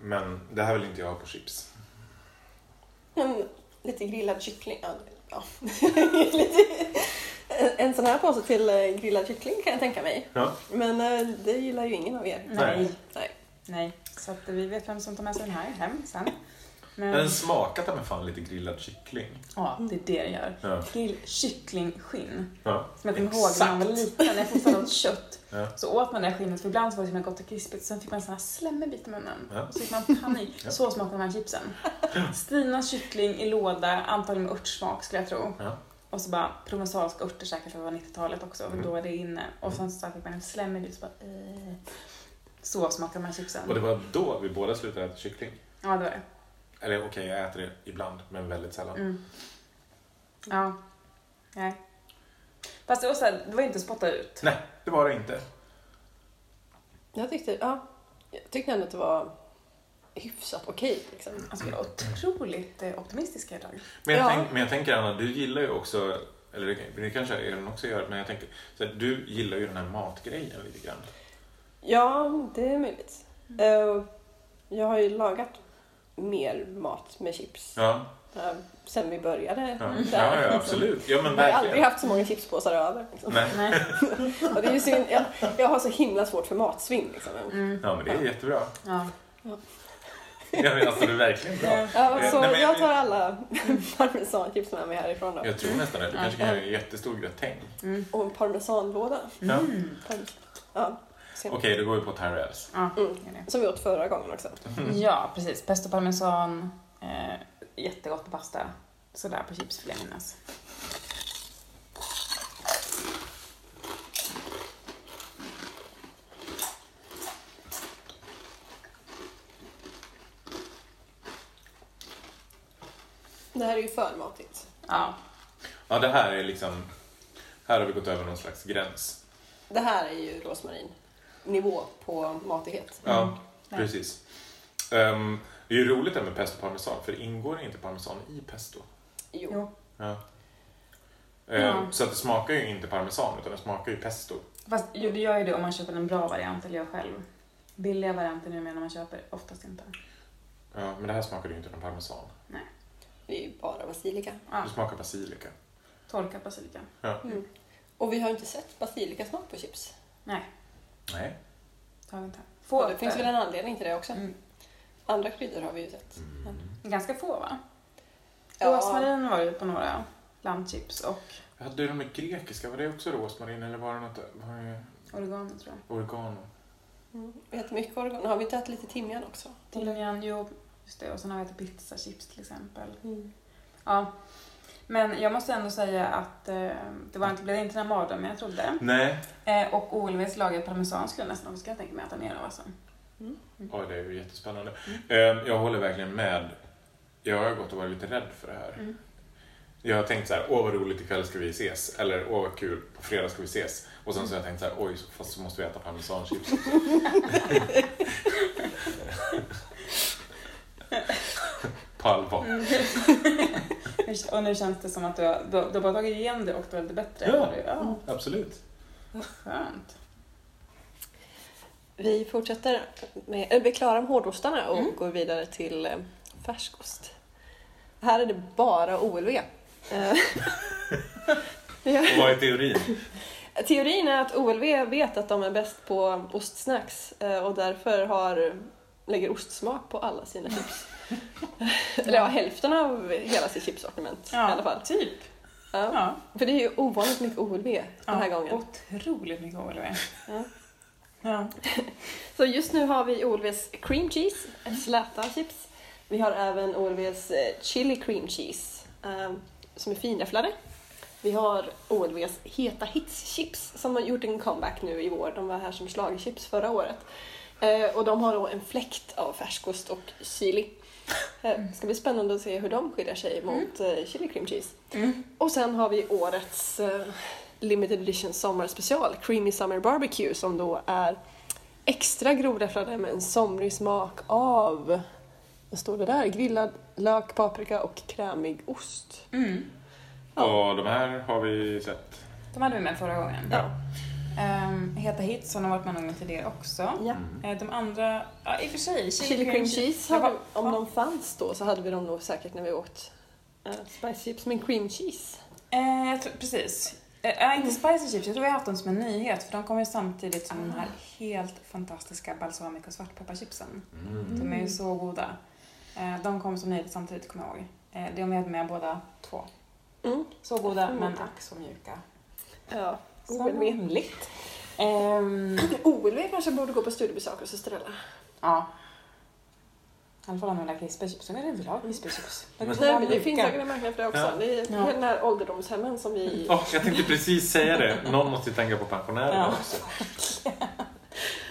men det här vill inte jag ha på chips. En, lite grillad kyckling. Ja, ja. lite, en, sån här påse till eh, grillad kyckling kan jag tänka mig. Ja. Men eh, det gillar ju ingen av er. Nej. Nej. Nej. Så att vi vet vem som tar med sig den här hem sen. Men Den smakar mig fan lite grillad kyckling. ja, det är det det gör. Ja. Grill kycklingskinn. Ja. Som jag kommer ihåg när man var liten, när jag fortfarande åt kött. Ja. Så åt man det här skinnet, för ibland så var det så gott och krispigt. Sen fick man en sån här slemmig bit i munnen. Ja. Så fick man panik. Ja. Så smakade de här chipsen. Stinas kyckling i låda, antagligen med örtsmak skulle jag tro. Och så bara provensalska örter säkert för det var 90-talet också, Mm. då var det inne. Och sen så fick man en slemmig bit så bara eh. Så smakade de här chipsen. Och det var då vi båda slutade äta kyckling. Ja, det var det. Eller okej, jag äter det ibland, men väldigt sällan. Mm. Ja. Nej. Fast det var, så här, det var inte spotta ut. Nej, det var det inte. Jag tyckte, ja, jag tyckte ändå att det var hyfsat okej. liksom. Alltså vi är otroligt eh, optimistiska idag. Men jag, Ja. tänk, men jag tänker Anna, du gillar ju också, eller det, det kanske Elin också gör, men jag tänker, så här, du gillar ju den här matgrejen lite grann. Ja, det är möjligt. Eh, jag har ju lagat mer mat med chips Ja, eh, sen vi började. ja, ja, ja absolut. Ja, men Jag har aldrig haft så många chipspåsar över. Liksom. Nej. Nej. Och det är ju synd, jag, jag har så himla svårt för matsvinn. Liksom. Mm. Ja, men det är jättebra. Ja. Ja, men alltså, det är verkligen bra. Ja, Eh, så nej, men- jag tar alla parmesanchips med mig härifrån då. Jag tror nästan det. Du kanske kan göra en jättestor gratäng. Mm. Och en parmesanlåda. Ja. Mm. Ja, Okej, då går vi på Tyrells. Ja, Mm. Som vi åt förra gången också. ja, precis. Pesto parmesan, eh, jättegott på pasta. Sådär på chips vill jag minnas. Det här är ju för matigt. Ja. Ja, det här är liksom... Här har vi gått över någon slags gräns. Det här är ju rosmarin. Nivå på matighet. Ja, Nej. precis. Ehm, det är ju roligt det med pesto parmesan, för ingår inte parmesan i pesto? Jo. Ja. Ja. Så att det smakar ju inte parmesan, utan det smakar ju pesto. Fast jo, det gör ju det om man köper en bra variant eller gör själv. Billiga varianter nu menar man köper oftast inte. Ja, men det här smakar ju inte någon parmesan. Det är ju bara basilika. Ja, Det smakar basilika. torkad basilika. Ja. Mm. Och vi har ju inte sett basilikasmak på chips. Nej, Nej. det har vi inte. Och Få det finns väl en anledning till det också. Mm. Andra kryddor har vi ju sett. Mm. Ganska få va? Ja. Rosmarin var det på några lammchips och Hade du de med grekiska, var det också rosmarin eller var det något var det oregano tror jag. oregano? Mm. Vi äter mycket oregano. Har vi inte ätit lite timjan också? Timjan, jo, just det. Och sen har vi ätit pizzachips till exempel. Mm. Ja. Men jag måste ändå säga att eh, det var inte, blev inte den mardrömmen jag trodde. Nej. Eh, och OLVs lagade parmesan skulle jag nästan också kunna tänka mig att äta mer av alltså. Oj, det är ju jättespännande. Mm. Ehm, Jag håller verkligen med. Jag har gått och varit lite rädd för det här. Mm. Jag har tänkt så här, åh vad roligt ikväll ska vi ses. Eller åh vad kul, på fredag ska vi ses. Och sen så har jag tänkt så här, oj så- fast så måste vi äta parmesanchips. på allvar. Mm. och nu känns det som att du har, du, du har bara tagit igen det och du är lite bättre. Ja. Ja Absolut. skönt. Vi fortsätter med, vi är klara med hårdostarna och Mm. går vidare till eh, färskost. Här är det bara OLV. Eh, Och vad är teorin? Teorin är att OLV vet att de är bäst på ostsnacks eh, och därför har, lägger ostsmak på alla sina chips. Eller ja, hälften av hela sitt chipsortiment i alla fall. typ. Ja. Ja. För det är ju ovanligt mycket OLV den här ja, gången. Otroligt mycket OLV. Ja. Ja. Så just nu har vi OLVs cream cheese, släta chips. Vi har även OLVs eh, chili cream cheese eh, som är finräfflade. Vi har OLVs heta hits chips som har gjort en comeback nu i år. De var här som schlagerchips förra året. Eh, och de har då en fläkt av färskost och chili. Eh, Det ska bli spännande att se hur de skiljer sig mot eh, chili cream cheese. Mm. Och sen har vi årets eh, limited edition sommarspecial, Creamy Summer Barbecue, som då är extra grovräfflade med en somrig smak av, vad står det där? Grillad lök, paprika och krämig ost. Mm. Ja. Och de här har vi sett. De hade vi med förra gången. Ja. Um, Heta Hits har varit med någon gång tidigare också. Ja. Eh, De andra, ja i och för sig, Chili cream cheese, hade, bara- om de fanns då så hade vi dem nog säkert när vi åt uh, spice chips, men cream cheese. Eh, jag tror, precis. Eh, ja, inte spicy chips, jag tror vi har haft dem som en nyhet för de kommer ju samtidigt som de här helt fantastiska balsamico svartpepparchipsen. Mm. De är ju så goda. Eh, de kom som nyhet samtidigt kommer jag ihåg. Eh, de är med båda två. Mm. Så goda men ack så mjuka. Ja, Vanligt. Ehm, OLV kanske borde gå på studiebesök hos Estrella. ja. I alla fall om de där krispig Jag vill ha krispig chips. De är så Nej, men det finns säkert en marknad för det också. Ja. Det är Ja. den här ålderdomshemmen som vi... Åh, jag tänkte precis säga det. Någon måste ju tänka på pensionärerna Ja. också.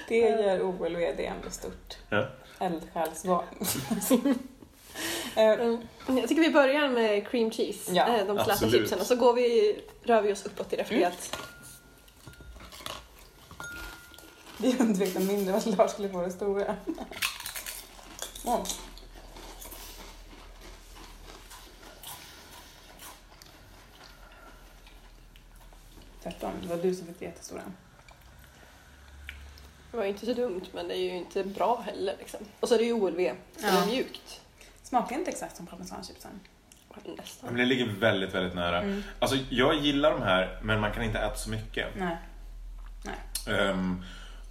Det gör OLV, det är ändå stort. Ja. Eldsjälsbarn. Eh, Mm. Jag tycker vi börjar med cream cheese, Ja, eh, de släta chipsen, och så går vi, rör vi oss uppåt i refrigerat. Vi undvek de mindre och Lars skulle få det stora. Oh. Tvärtom, det var du som fick det jättestora. Det var inte så dumt, men det är ju inte bra heller. Liksom. Och så är det ju OLV, så det Ja. är mjukt. Smakar inte exakt som parmesanchipsen. Men Nästan. det ligger väldigt, väldigt nära. Mm. Alltså, jag gillar de här, men man kan inte äta så mycket. Nej. Ehm,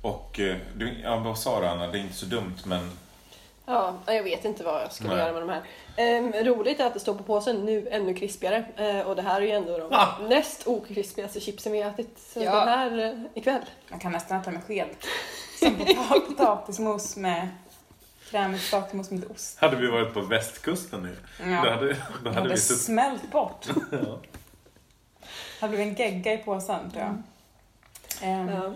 och, eh, du, ja, vad sa du Anna? Det är inte så dumt, men Ja, jag vet inte vad jag skulle Nej. göra med de här. Ehm, roligt är att det står på påsen nu ännu krispigare. Eh, och det här är ju ändå de Ah! näst okrispigaste chipsen vi har ätit Ja. den här eh, ikväll. Man kan nästan äta med sked. Som pota- potatismos med krämig potatismos med ost. hade vi varit på västkusten nu, då Ja. hade, då hade hade vi suttit... smält bort. Ja. Det hade blivit en gegga i påsen tror jag. Ehm, Ja.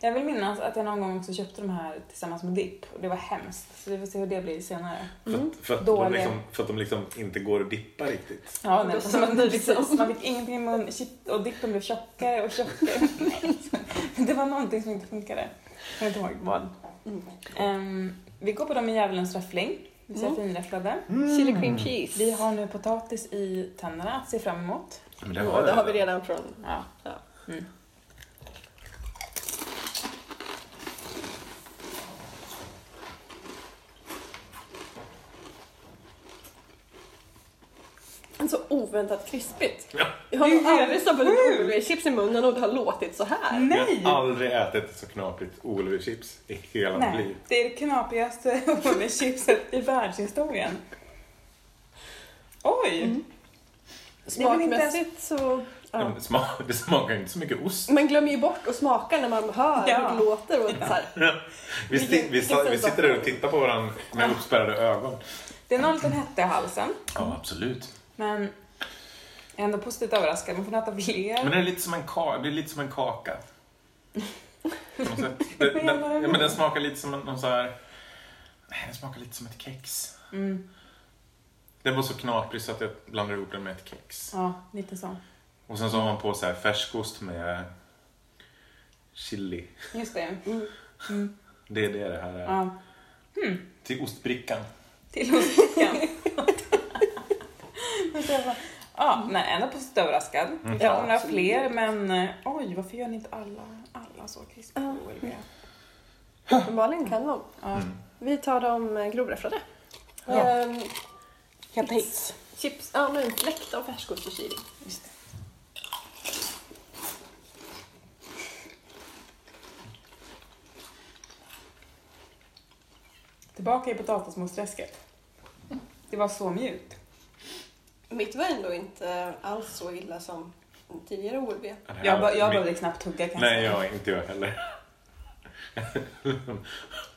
Jag vill minnas att jag någon gång också köpte de här tillsammans med dipp och det var hemskt. Så vi får se hur det blir senare. För, Mm. att, för, att de liksom, för att de liksom inte går att dippa riktigt. Ja, nej, så sönder man, liksom. precis, man fick ingenting i mun Shit, och dippen blev tjockare och tjockare. Det var någonting som inte funkade. Jag vet inte ihåg vad. Mm. Ehm, vi går på dem i djävulens raffling. Vi ser Mm. finräfflade. Chili cream cheese. Vi har nu potatis i tänderna att se fram emot. Men det Ja, har, det har vi redan från... Ja. Ja. Mm. Så oväntat krispigt. Ja. Jag har nog aldrig stoppat ett. OLV-chips i munnen och det har låtit så här. Nej! Jag har aldrig ätit så knaprigt OLV-chips i hela mitt Nej, liv. det är det knapigaste OLV-chipset i världshistorien. Oj! Mm. Smakmässigt så... Ja. Men Det, smak, det smakar inte så mycket ost. Man glömmer ju bort att smaka när man hör Ja. hur det låter. Och så här. Vi, sti, vi, sa, vi sitter där och tittar på varandra med uppspärrade ögon. Det är någon liten hetta i halsen, Ja, absolut. Men jag är ändå positivt överraskad. Man får äta fler. Men det är lite som en, ka, det är lite som en kaka. Det, den, ja, men den smakar lite som en någon så här... Nej, den smakar lite som ett kex. Mm. Den var så knaprig så att jag blandade ihop den med ett kex. Ja, lite så. Och sen så har man på så här färskost med chili. Just det. Mm. Mm. Det är det det här är. Ja. Till ostbrickan. Till ostbrickan. Men så jag bara, Ja, nej, ändå positivt överraskad. Mm. Jag Ja, har fler, men eh, oj, varför gör ni inte alla, alla så krispiga? Uppenbarligen kan de. Mm. Vi tar de eh, grovräfflade. Ja. Ehm, Helt hits. chips, ja men en fläkt av färskost och chili. Just det. Tillbaka i potatismosträsket. Det var så mjukt. Mitt var ändå inte alls så illa som tidigare OLB. Jag, be- jag behövde knappt tugga kan Nej, jag, inte jag heller.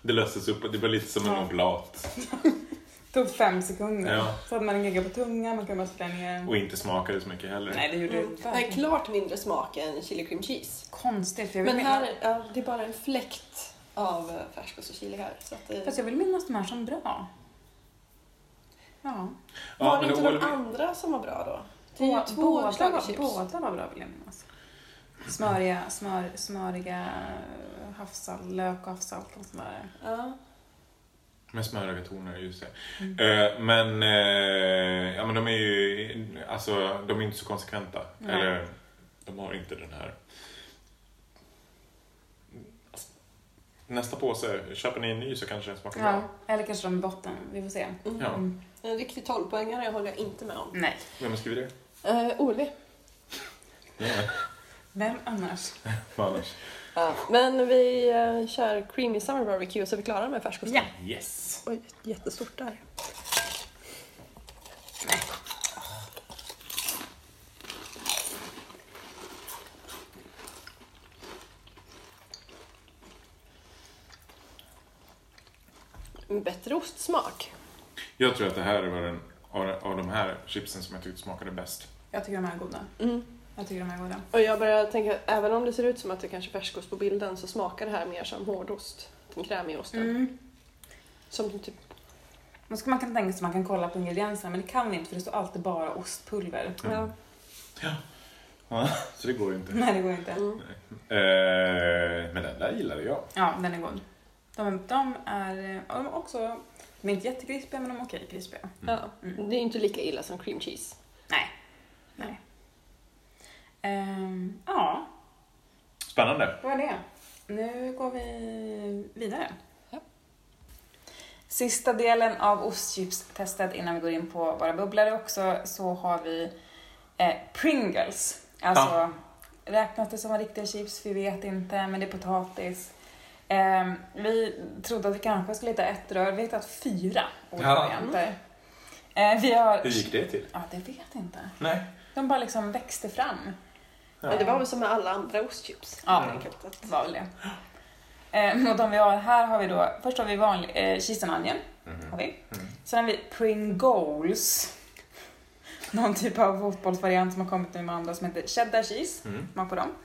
det löstes upp. Det var lite som en Ja. oblat. Tog fem sekunder. Ja. Så hade man en gegga på tungan, man kunde bara slå ner. Och inte smakade så mycket heller. Nej, det gjorde Mm. det Det är klart mindre smak än chili cream cheese. Konstigt, för jag vill Men här, ja, det är bara en fläkt av eh, färskost och chili här. Så att det... Fast jag vill minnas de här som bra. Ja. Ja, var det inte de andra som var bra då? Det är ju två båda, slag av var, båda var bra vill jag minnas. Smöriga, smör, smöriga havssalt, lök och havssalt och sådär. Ja. Med smöriga toner, just det. Mm. Eh, men, eh, ja, men de är ju alltså, de är inte så konsekventa. Nej. Eller, de har inte den här... Nästa påse, köper ni en ny så kanske den smakar Ja, bra. eller kanske de i botten. Vi får se. Mm. Ja. En riktig 12-poängare håller jag inte med om. Nej. Vem har skrivit det? Uh, OLB. Ja, Vem annars? vad annars? Ja. Men vi eh, kör creamy summer barbecue så är vi klara med färskosten. Ja. Yes! Oj, jättestort där. Bättre ostsmak. Jag tror att det här var den av, av de här chipsen som jag tyckte smakade bäst. Jag tycker de här är goda. Mm. Jag tycker de här är goda. Och jag börjar tänka, även om det ser ut som att det kanske är färskost på bilden så smakar det här mer som hårdost. Den krämiga osten. Mm. Som typ, Då ska man kan tänka sig att man kan kolla på ingredienserna men det kan vi inte för det står alltid bara ostpulver. Mm. ja. Ja, så det går ju inte. Nej, det går inte. Mm. Eh, men den där gillade jag. Ja, den är god. De, de är, de är också, de är inte jättekrispiga men de är okej krispiga. ja. Mm. Det är inte lika illa som cream cheese. Nej. Nej. Ehm, ja, Spännande. det var det. Nu går vi vidare. Ja. Sista delen av ostchips-testet innan vi går in på våra bubblare också så har vi eh, Pringles. Alltså, räknas det som riktiga chips? Vi vet inte, men det är potatis. Eh, vi trodde att vi kanske skulle hitta ett rör. Vi har hittat fyra olika Ja. varianter. Eh, vi har... Hur gick det till? Ja, det vet jag inte. Nej. De bara liksom växte fram. Men det var väl som med alla andra ostchips. Ja. Det var väl det. Eh, och de vi har, här har vi då, först har vi vanlig eh, cheese and onion. Har vi. Mm. Sen har vi Pringles. Någon typ av fotbollsvariant som har kommit nu med andra som heter cheddar cheese. Mm. Smak på dem.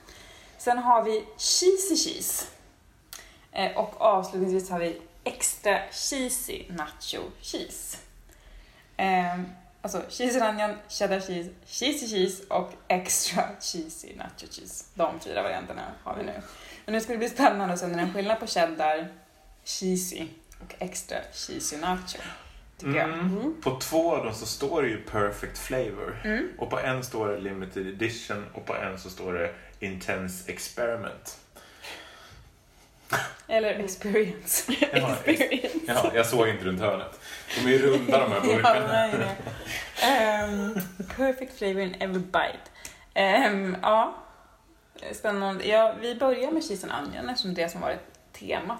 Sen har vi cheesy cheese. Eh, och avslutningsvis har vi extra cheesy nacho cheese. Eh, alltså cheese and onion, cheddar cheese, cheesy cheese och extra cheesy nacho cheese. De fyra varianterna har vi nu. Men nu ska det bli spännande att se om det är en skillnad på cheddar, cheesy och extra cheesy nacho. Tycker jag. Mm. Mm. På två av dem så står det ju perfect flavor. Mm. Och på en står det limited edition och på en så står det intense experiment. Eller experience. Jaha, Experience. Ja, jag såg inte runt hörnet. De är ju runda de här Ja, burkarna. nej, nej. Ehm, perfect flavor in every bite. Ehm, ja, spännande. Ja, vi börjar med cheese and onion eftersom det som varit temat.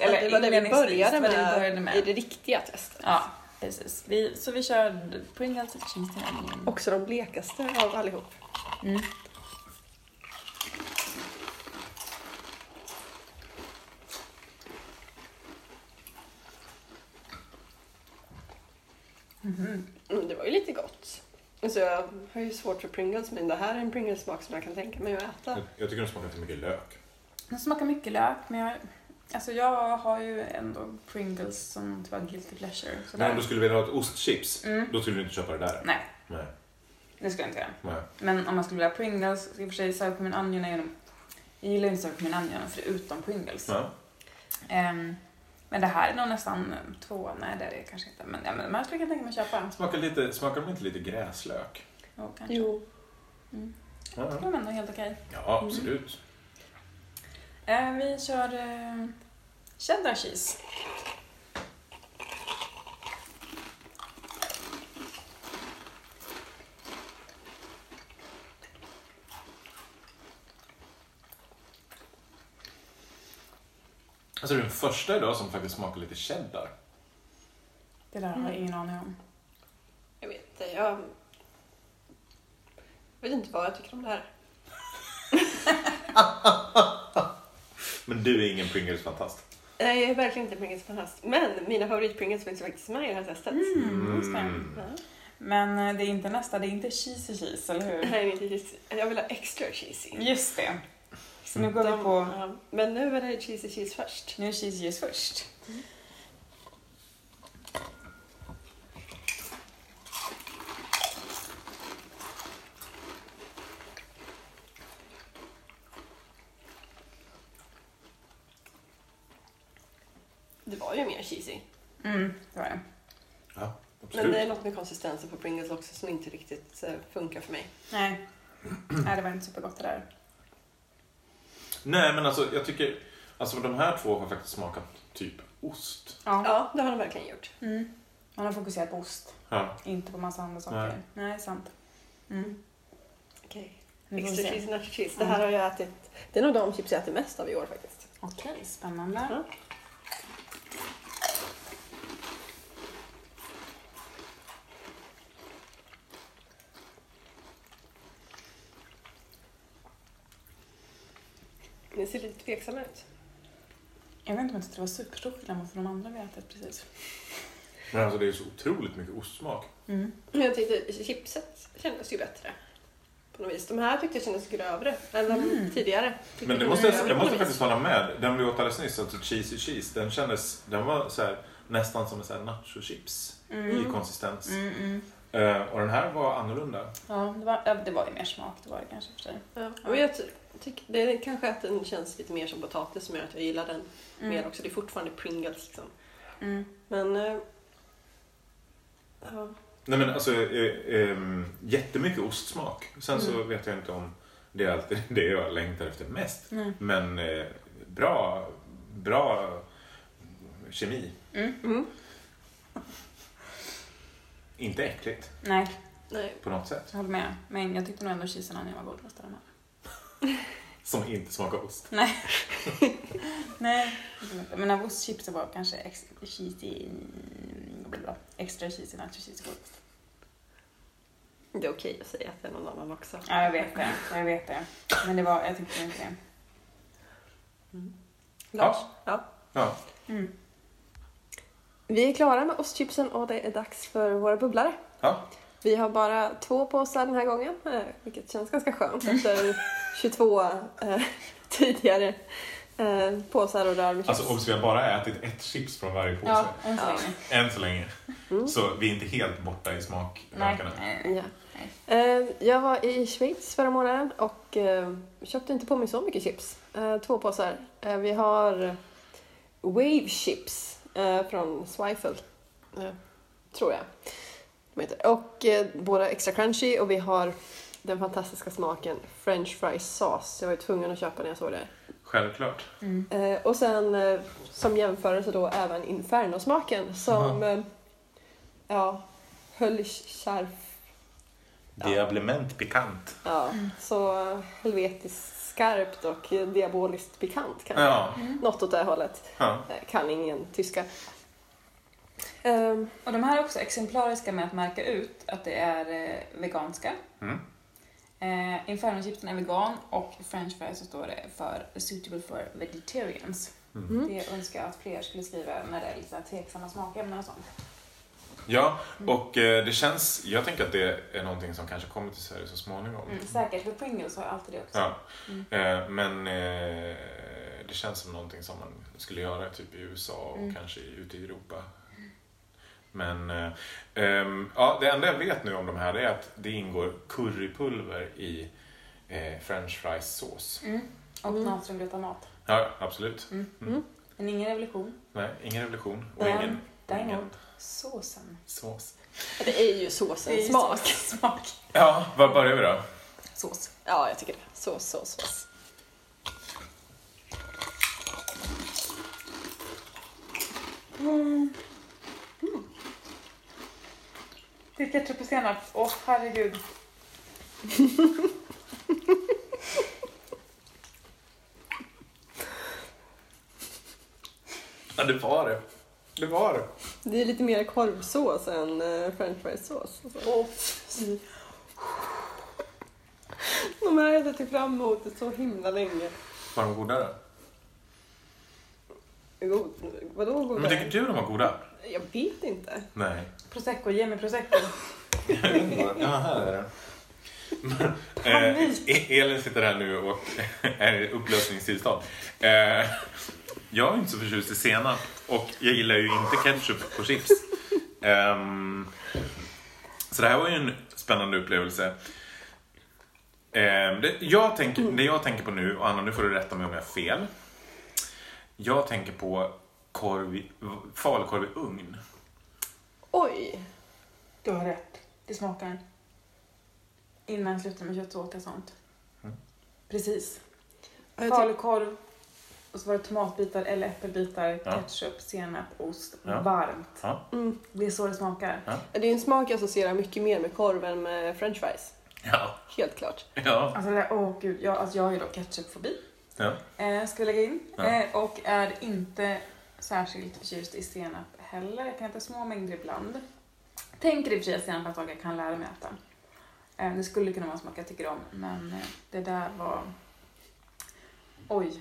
Eller det var det vi började med, det vi började med. i det riktiga testet. Ja, precis. Vi, så vi kör Pringles cheese and onion. Också de blekaste av allihop. Mm. Mm, det var ju lite gott. Alltså jag har ju svårt för Pringles men det här är en Pringles-smak som jag kan tänka mig att äta. Jag, jag tycker de smakar för mycket lök. Den smakar mycket lök, men jag, alltså jag har ju ändå Pringles som typ av guilty pleasure. Men Sådär. om du skulle vilja ha ett ostchips, Mm. då skulle du inte köpa det där. Nej, Nej. det skulle jag inte göra. Nej. Men om man skulle vilja ha Pringles, i och för sig sour cream and onion är ju de- Jag gillar ju inte sour cream and onion förutom Pringles. Ja. Ehm, men det här är nog nästan två, nej det är det kanske inte. Men, ja, men de här skulle jag tänka mig att köpa. Smakar, lite, smakar de inte lite gräslök? Jo, kanske. Jo. Mm. Ja, Det var ändå helt okej. ja absolut. Eh, vi kör eh, cheddar cheese. Alltså den första idag som faktiskt smakar lite cheddar. Det där har jag ingen aning om. Jag vet inte, jag... Jag vet inte vad jag tycker om det här. Men du är ingen Pringles-fantast. Nej, jag är verkligen inte Pringles-fantast. Men mina favorit-Pringles finns faktiskt med i det här testet. Mm, just det. Mm. Ja. Men eh, det är inte nästa, det är inte cheesy cheese, eller hur? här är inte cheesy. Jag vill ha extra cheesy. Just det. Så nu går vi på... ja, Men nu är det cheesy cheese först. Nu är cheesy cheese först. Det var ju mer cheesy. Mm, det var det. Ja, Men absolut. det är något med konsistensen på Pringles också som inte riktigt eh, funkar för mig. Nej. Nej, det var inte supergott det där. Nej, men alltså jag tycker... Alltså de här två har faktiskt smakat typ ost. Ja. Ja, det har de verkligen gjort. Mm. Man har fokuserat på ost, Ja. inte på massa andra saker. Nej, sant. Mm. Okej. Extra se. cheese, nacho cheese. Det här har jag ätit. Det är nog de chips jag äter mest av i år faktiskt. Okej, spännande. Ja. Ni ser lite tveksamma ut. Jag vet inte om jag tyckte det var superstor skillnad mot de andra vi ätit precis. Men alltså det är så otroligt mycket ostsmak. Mm. Jag tyckte chipset kändes ju bättre. På något vis. De här tyckte jag kändes grövre än de Mm. tidigare. Tyckte Men det de måste jag, måste faktiskt hålla med. Den vi åt alldeles nyss, alltså cheesy cheese, den kändes... Den var så här, nästan som en så här nacho-chips Mm. i konsistens. Mm, mm. Eh, och den här var annorlunda. Ja, det var, det var ju mer smak, det var det kanske för sig. Ja. Och jag tycker, det är kanske att den känns lite mer som potatis som gör att jag gillar den Mm. mer också. Det är fortfarande Pringles liksom. Mm. Men... eh, ja. Nej men alltså, eh, eh, jättemycket ostsmak. Sen så Mm. vet jag inte om det är alltid det jag längtar efter mest. Mm. Men eh, bra, bra kemi. Mm. Mm. Inte äckligt Nej, Nej. på något sätt. jag håller med. Men jag tyckte nog ändå cheesen var godast av de här. Som inte smakar ost. Nej. Nej, men av ostchipsen var kanske ex- cheesy, blablabla, extra cheesy nacho cheese godast. Det är okej att säga att det är någon annan också. Ja, jag vet det. Jag vet det. Men det var, jag tyckte inte det. Lars? Ja. Mm. Vi är klara med ostchipsen och det är dags för våra bubblare. Ja. Vi har bara två påsar den här gången, eh, vilket känns ganska skönt efter 22 eh, tidigare eh, påsar och rör med chips. Alltså vi har bara ätit ett chips från varje påse. Ja, än så länge. Än så länge. Mm. Så vi är inte helt borta i nej. Ja. Eh, jag var i Schweiz förra månaden och eh, köpte inte på mig så mycket chips. Eh, två påsar. Eh, vi har Wave Chips eh, från Zweifel, eh, tror jag. Och eh, båda extra crunchy och vi har den fantastiska smaken French fries sauce. Jag var ju tvungen att köpa när jag såg det. Självklart. Mm. Eh, och sen eh, som jämförelse då även Inferno-smaken som eh, ja, höll kärv Ja. Diablement pikant. Ja, så helvetiskt skarpt och diaboliskt pikant kanske. Ja. Något åt det hållet. ja. Eh, Kan ingen tyska. Ehm, Och de här är också exemplariska med att märka ut att det är eh, veganska. Mm. Eh, Inferno-chipsen är vegan och french fries så står det för suitable for vegetarians. Mm. Det önskar jag att fler skulle skriva när det är lite tveksamma smakämnen och sånt. Ja, och eh, det känns... Jag tänker att det är någonting som kanske kommer till Sverige så småningom. Mm, säkert, för Pringles har alltid det också. Ja. Mm. Eh, men eh, det känns som någonting som man skulle göra typ i USA och Mm. kanske ute i Europa. Men ehm, ja, det enda jag vet nu om de här är att det ingår currypulver i eh, french fries sås. Mm. Och Mm. natriumglutamat. Ja, absolut. Mm. Mm. Men ingen revolution. Nej, ingen revolution och Men ingen, däremot- ingen Såsen. sås. det är ju såsens smak. Smak. Ja, var börjar vi då? Sås. Ja, jag tycker det. Sås, sås, sås. Mm. Det är ketchup och senap. Åh, herregud. Ja, det var det. Det var det. Det är lite mer korvsås än uh, french fries-sås. Alltså. De här har jag sett fram emot så himla länge. Var de goda då? God, vadå goda? Men tycker du de var goda? Jag vet inte. Nej. Prosecco, ge mig prosecco. Ja, här är det. Eh, Elin sitter här nu och är i upplösningstillstånd. Eh, jag är inte så förtjust i senap och jag gillar ju inte ketchup på chips. Ehm, så det här var ju en spännande upplevelse. Ehm, det, jag tänker, det jag tänker på nu, och Anna nu får du rätta mig om jag har fel. Jag tänker på korv, i- falukorv i ugn. Oj! Du har rätt. Det smakar. Innan jag slutade med kött så åt jag sånt. Mm. Precis. Jag Falukorv. Och så var det tomatbitar eller äppelbitar, Ja. ketchup, senap, ost. Ja. Varmt. Ja. mm. Det är så det smakar. Det är en smak jag associerar mycket mer med korv än med french fries. Ja. Helt klart. Ja. Alltså det där, åh gud. Jag, alltså jag har ju då ketchupfobi. ja. Eh, ska vi lägga in. Ja. Eh, och är inte särskilt förtjust i senap heller. Jag kan äta små mängder ibland. Tänker i och för sig att senap är jag kan lära mig äta. Eh, det skulle kunna vara en smak jag tycker om, men eh, det där var... Oj.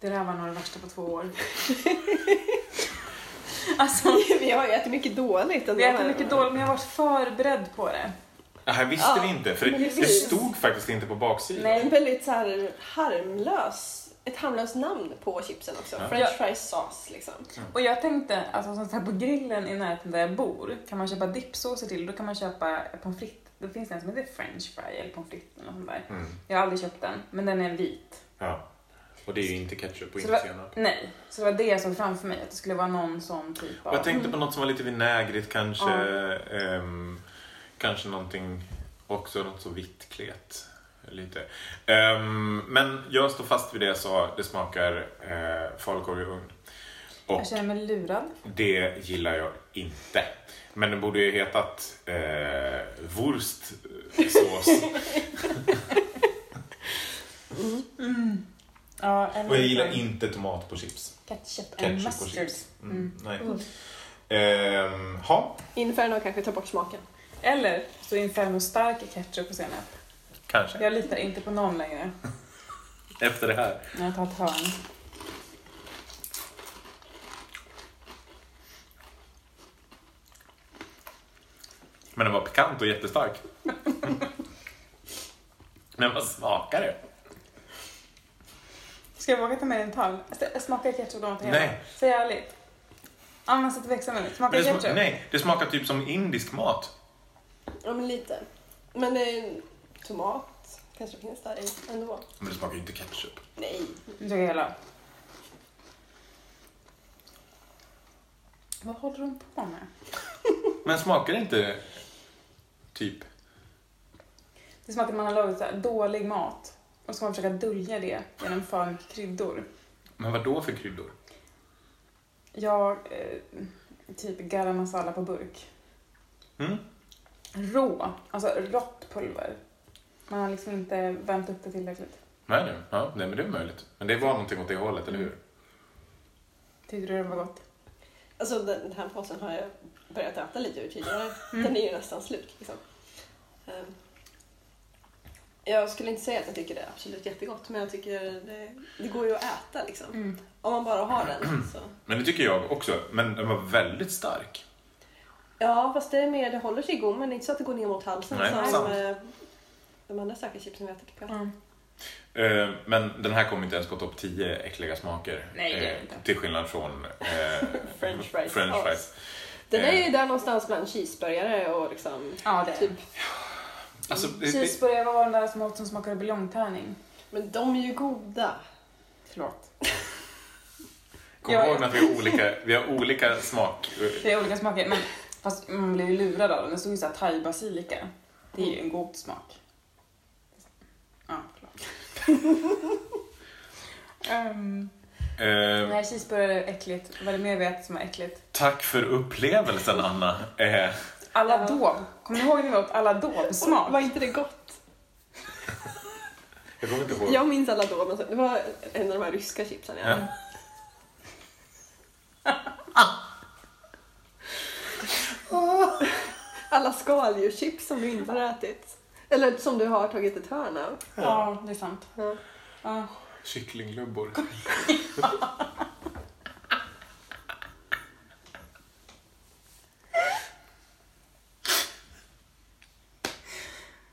Det där var nog det värsta på två år. alltså, vi har ju ätit mycket dåligt. vi äter här. mycket dåligt, men jag har varit förberedd på det. Det här visste Ja, vi inte, för det, det stod faktiskt inte på baksidan. Nej. En väldigt så här harmlös, ett harmlöst namn på chipsen också. Ja. French fries sauce liksom. Och jag tänkte, alltså sånt här på grillen i närheten där jag bor kan man köpa dippsåser till. Då kan man köpa pommes frites. Det finns en som heter french fry eller pommes frites eller något sånt där. Mm. Jag har aldrig köpt den, men den är vit. Ja. Och det är ju inte ketchup och Så inte senap. Nej, så det var det jag såg framför mig. Att det skulle vara någon sån typ Och av... jag tänkte på något som var lite vinägrigt kanske. Ja. ehm, kanske någonting också något så vitt klet. Lite. Ehm, men jag står fast vid det jag sa. Det smakar eh, falukorv i ugn. Och Jag känner mig lurad. det gillar jag inte. Men det borde ju hetat eh, wurstsås. Ja, eller Och jag gillar inte tomat på chips. Ketchup and Ketchup på mustard. chips. Mm, Mm. Nej. Mm. Ehm, ha, Inferno kanske tar bort smaken. Eller så Inferno stark i ketchup och senap. Kanske. Jag litar inte på någon längre. Efter det här. När jag tar ett hörn. Men den var pikant och jättestark. Men vad smakar det? Ska jag våga ta med en tall? Smakar det ketchup då? Nej. Säg ärligt. Anna sätter växeln nu. Smakar det det, sma- ketchup? nej, det smakar typ som indisk mat. Ja, men lite. Men eh, tomat kanske finns där i ändå. Men det smakar inte ketchup. Nej. Tar jag hela. Vad håller de på med? Men smakar det inte typ... Det smakar att man har lagat så här dålig mat. Och så ska man försöka dölja det genom för mycket kryddor. Men vad då för kryddor? Jag, eh, typ garam masala på burk. Mm? Rå, alltså rått pulver. Man har liksom inte värmt upp det tillräckligt. Nej, nej. Ja, nej, men det är möjligt. Men det var någonting åt det hållet, eller hur? Tyckte du det var gott? Alltså den, här påsen har jag börjat äta lite ur tidigare. Mm. Den är ju nästan slut. Liksom. Ehm, jag skulle inte säga att jag tycker det är absolut jättegott, men jag tycker det, det går ju att äta liksom. Mm. Om man bara har den. Så. Men det tycker jag också. Men den var väldigt stark. Ja, fast det är mer, det håller sig i gommen, det är inte så att det går ner mot halsen Nej, som sant. De andra starka chipsen vi har ätit på. Mm. Eh, Men den här kommer inte ens på topp 10 äckliga smaker. Nej, det den Eh, inte. Till skillnad från eh, French fries. French fries. Den är ju där någonstans bland cheeseburgare och liksom Ja, det är typ, Alltså, det, Cheeseburgare var den där som åt som smakade buljongtärning. men de är ju goda. Förlåt. kom Ja, ihåg att vi har olika, vi har olika smak. Det är olika smaker, men fast man blev ju lurad av den. Det stod ju såhär thai-basilika. Det är ju en god smak. Ehm, Eh, Nej, cheeseburgare är äckligt. Vad är det mer vi äter som är äckligt? tack för upplevelsen, Anna. Eh, Alla dov. Kommer ni ihåg när vi åt alla dov-smak? Var inte det gott? jag kommer inte ihåg. Jag minns alla så- det var en av de här ryska chipsen. Ja. Alla skaldjurschips som du inte har ätit. Eller som du har tagit ett hörn av. Ja, det är sant. Ja. Ja. Kycklinglubbor.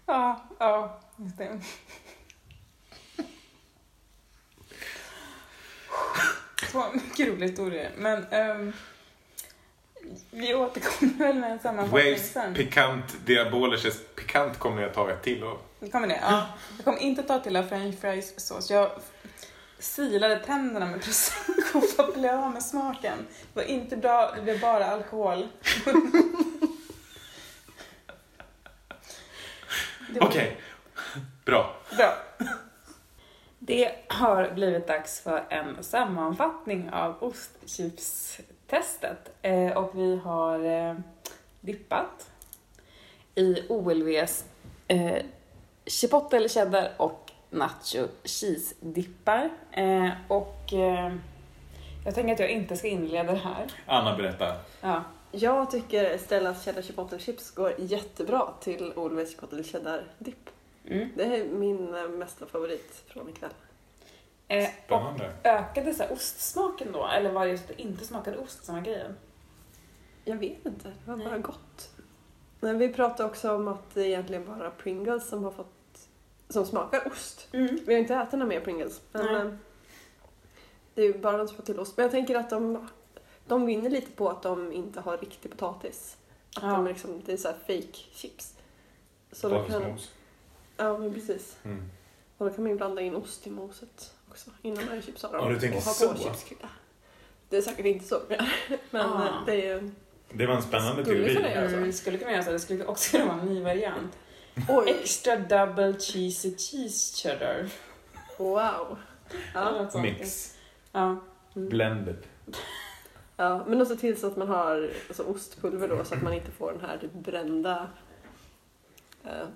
Ja, ja, just det. Två mycket roliga historier. Men ehm, vi återkommer väl med en sammanfattning Waves sen. pikant diabolisches pikant kommer jag ta ett till av. Det kommer det? Ja. Jag kommer inte ta till av french fries sås. Jag silade tänderna med prosecco för att bli av med smaken. Det var inte bra, det blev bara alkohol. Var Okej, bra. Bra. Det har blivit dags för en sammanfattning av ostchipstestet. Eh, och vi har eh, dippat i OLVs eh, chipotle cheddar och nacho cheese dippar. Eh, och eh, jag tänker att jag inte ska inleda det här. Anna, berätta. Ja. Jag tycker Stellas cheddar chipotle chips går jättebra till Olves chipotle cheddar dipp. Mm. Det är min eh, mesta favorit från ikväll. Eh, och ökade så här ostsmaken då? Eller var det just att det inte smakade ost som var grejen? Jag vet inte, det var bara Nej. gott. Men vi pratade också om att det egentligen bara Pringles som har fått som smakar ost. Mm. Vi har inte ätit några mer Pringles. Men Nej. eh, det är ju bara de som får till ost. Men jag tänker att de, de vinner lite på att de inte har riktig potatis. Att Ja. de är liksom, det är så här fake chips. Så då kan, Potatismos. ja men precis. Mm. Och då kan man ju blanda in ost i moset också innan man gör chips av dem. Ja, du tänker och så. på chipskrydda. Det är säkert inte så gör. Men Ah. det är ju... Det var en spännande Skulle teori. kunna göra så. Mm, det skulle kunna göra så. Det skulle också kunna vara en ny variant. Oj! Extra double cheesy cheese cheddar. Wow! Ja. Mix. Ja. Blended. ja. Men också till så att man har alltså, ostpulver då så att man inte får den här typ brända... eh,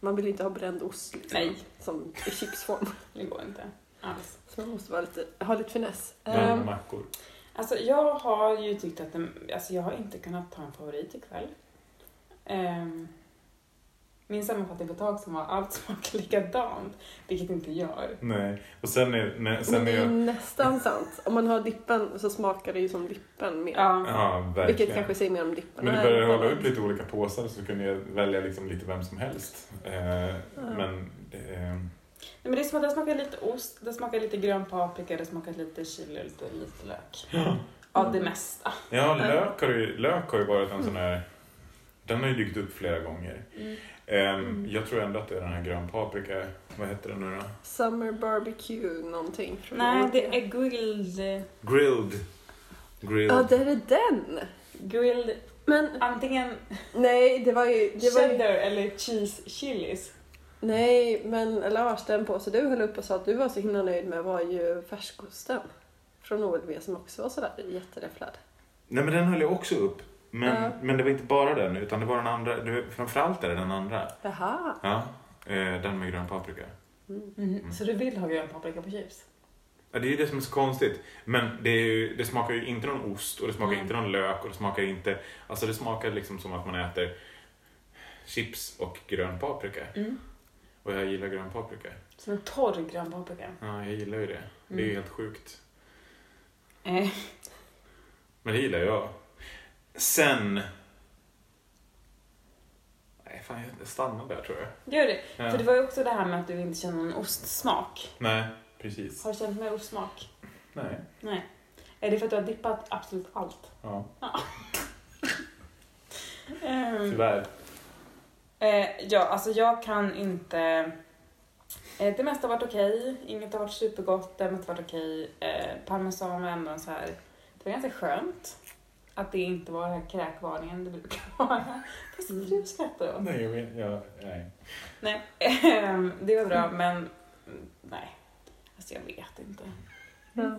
man vill inte ha bränd ost liksom, Nej. som i chipsform. Det går inte alls. Så man måste vara lite, ha lite finess. Blanda Ehm, mackor. Alltså jag har ju tyckt att den, alltså jag har inte kunnat ta en favorit ikväll. Um, min sammanfattning på tag som var allt smakar likadant, vilket inte gör. Nej. Och sen är, nej, men sen det är är jag... nästan sant. Om man har dippen så smakar det ju som dippen mer. Ja. Ja, verkligen. Vilket kanske säger mer om dippen. Men du vad hålla upp lite olika påsar så kunde jag välja liksom lite vem som helst. Eh, Men eh, Nej, men det är som att det smakar lite ost, det smakar lite grön paprika, det smakar lite chili och lite, lite lök. ja, Av det mesta. ja lök, har ju, lök har ju varit en sån här... Den har ju dykt upp flera gånger. Mm. Eh, Jag tror ändå att det är den här grön paprika. Vad heter den nu då? Summer barbecue någonting. Nej, det är grilled, Grilled. Grilled. Ja, det är den! grilled Men antingen nej, det var ju... Det var ju cheddar eller cheese chilis. Nej, men Lars, den påse du höll upp och sa att du var så himla nöjd med var ju färskosten. Från OLV som också var sådär jätteräfflad. Nej men den höll jag också upp. Men, Ja. men det var inte bara den utan det var den andra. Det var, framförallt är det den andra. Jaha. Ja, eh, den med grön paprika. Mm. Så du vill ha grön paprika på chips? Ja, det är ju det som är så konstigt. Men det, är ju, det smakar ju inte någon ost och det smakar Mm. inte någon lök och det smakar inte... Alltså det smakar liksom som att man äter chips och grön paprika. Mm. Och jag gillar grön paprika. Som en torr grön paprika. Ja, jag gillar ju det. Det är ju Mm. helt sjukt. Eh, Men det gillar jag. Sen... Nej, fan jag stannar där tror jag. gör det. Ja. För det var ju också det här med att du inte känner någon ostsmak. Nej, precis. Har du känt mer ostsmak? Nej. Nej. Är det för att du har dippat absolut allt? Ja, Ehm, tyvärr. Eh, ja, alltså jag kan inte... Eh, det mesta har varit okej, inget har varit supergott, det mesta har varit okej. Eh, parmesan var ändå så här... Det var ganska skönt att det inte var den här kräkvarningen det brukar vara. Fast du skrattar åt. Nej, jag vet. Ja, nej. Nej, ehm, det var bra men nej. Alltså jag vet inte. Ja.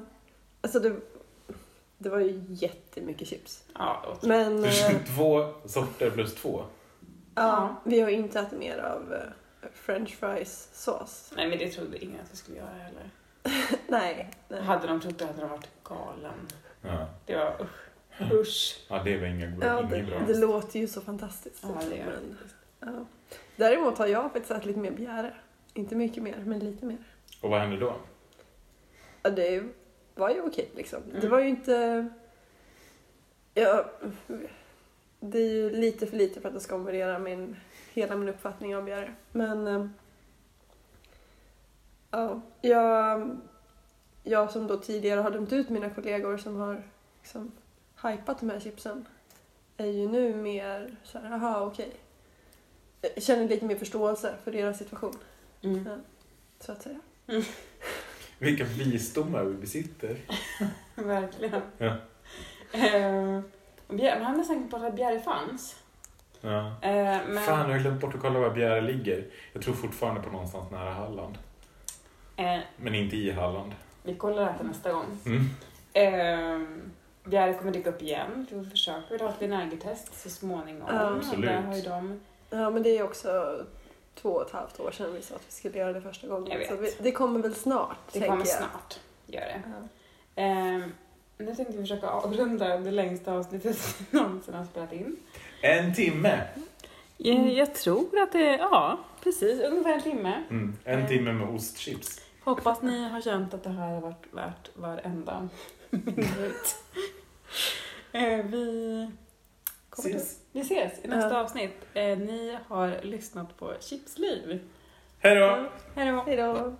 Alltså det, det var ju jättemycket chips. Ja, och Men eh, två sorter plus två. Ja, vi har ju inte ätit mer av eh, french fries sås. Nej, men det trodde ingen att vi skulle göra heller. Nej. nej. Hade de trott det hade de varit galen. Ja, Det var usch. Usch. ja det var inget, Ja, inget det, bra. det låter ju så fantastiskt. Ja, det gör men, ja. Däremot har jag faktiskt ätit lite mer bjäre. Inte mycket mer, men lite mer. Och vad hände då? Ja, det var ju okej liksom. Det Mm. var ju inte... Ja, det är ju lite för lite för att det ska omvärdera min, hela min uppfattning om bjäre. Men... eh, Ja, jag, jag som då tidigare har dömt ut mina kollegor som har liksom hypat de här chipsen är ju nu mer så här, aha okej. Jag känner lite mer förståelse för deras situation, Mm. så att säga. Vilka visdomar vi besitter. Verkligen. Ja. Och Bjär- man hade nästan glömt bort att Bjärre fanns. Ja. Eh, men, Fan, jag har glömt bort att kolla var Bjäre ligger. Jag tror fortfarande på någonstans nära Halland. eh, Men inte i Halland. vi kollar det här nästa gång. Mm. Eh, Bjärre kommer dyka upp igen. Vi försöker väl ha ett vinägertest så småningom. Ja, absolut. Där har ju de... Ja, men det är också två och ett halvt år sedan vi sa att vi skulle göra det första gången. Så vi, det kommer väl snart, Det kommer jag. snart. Gör det. Ja. Nu tänkte vi försöka avrunda det längsta avsnittet vi någonsin har spelat in. En timme! Jag, jag tror att det är, ja, precis, ungefär en timme. Mm. En Eh. timme med ostchips. Hoppas ni har känt att det här har varit värt varenda minut. Eh, vi, Ses. vi ses i nästa Ja. avsnitt. Eh, ni har lyssnat på Chipsliv. Hej då! Hej då! Hej då!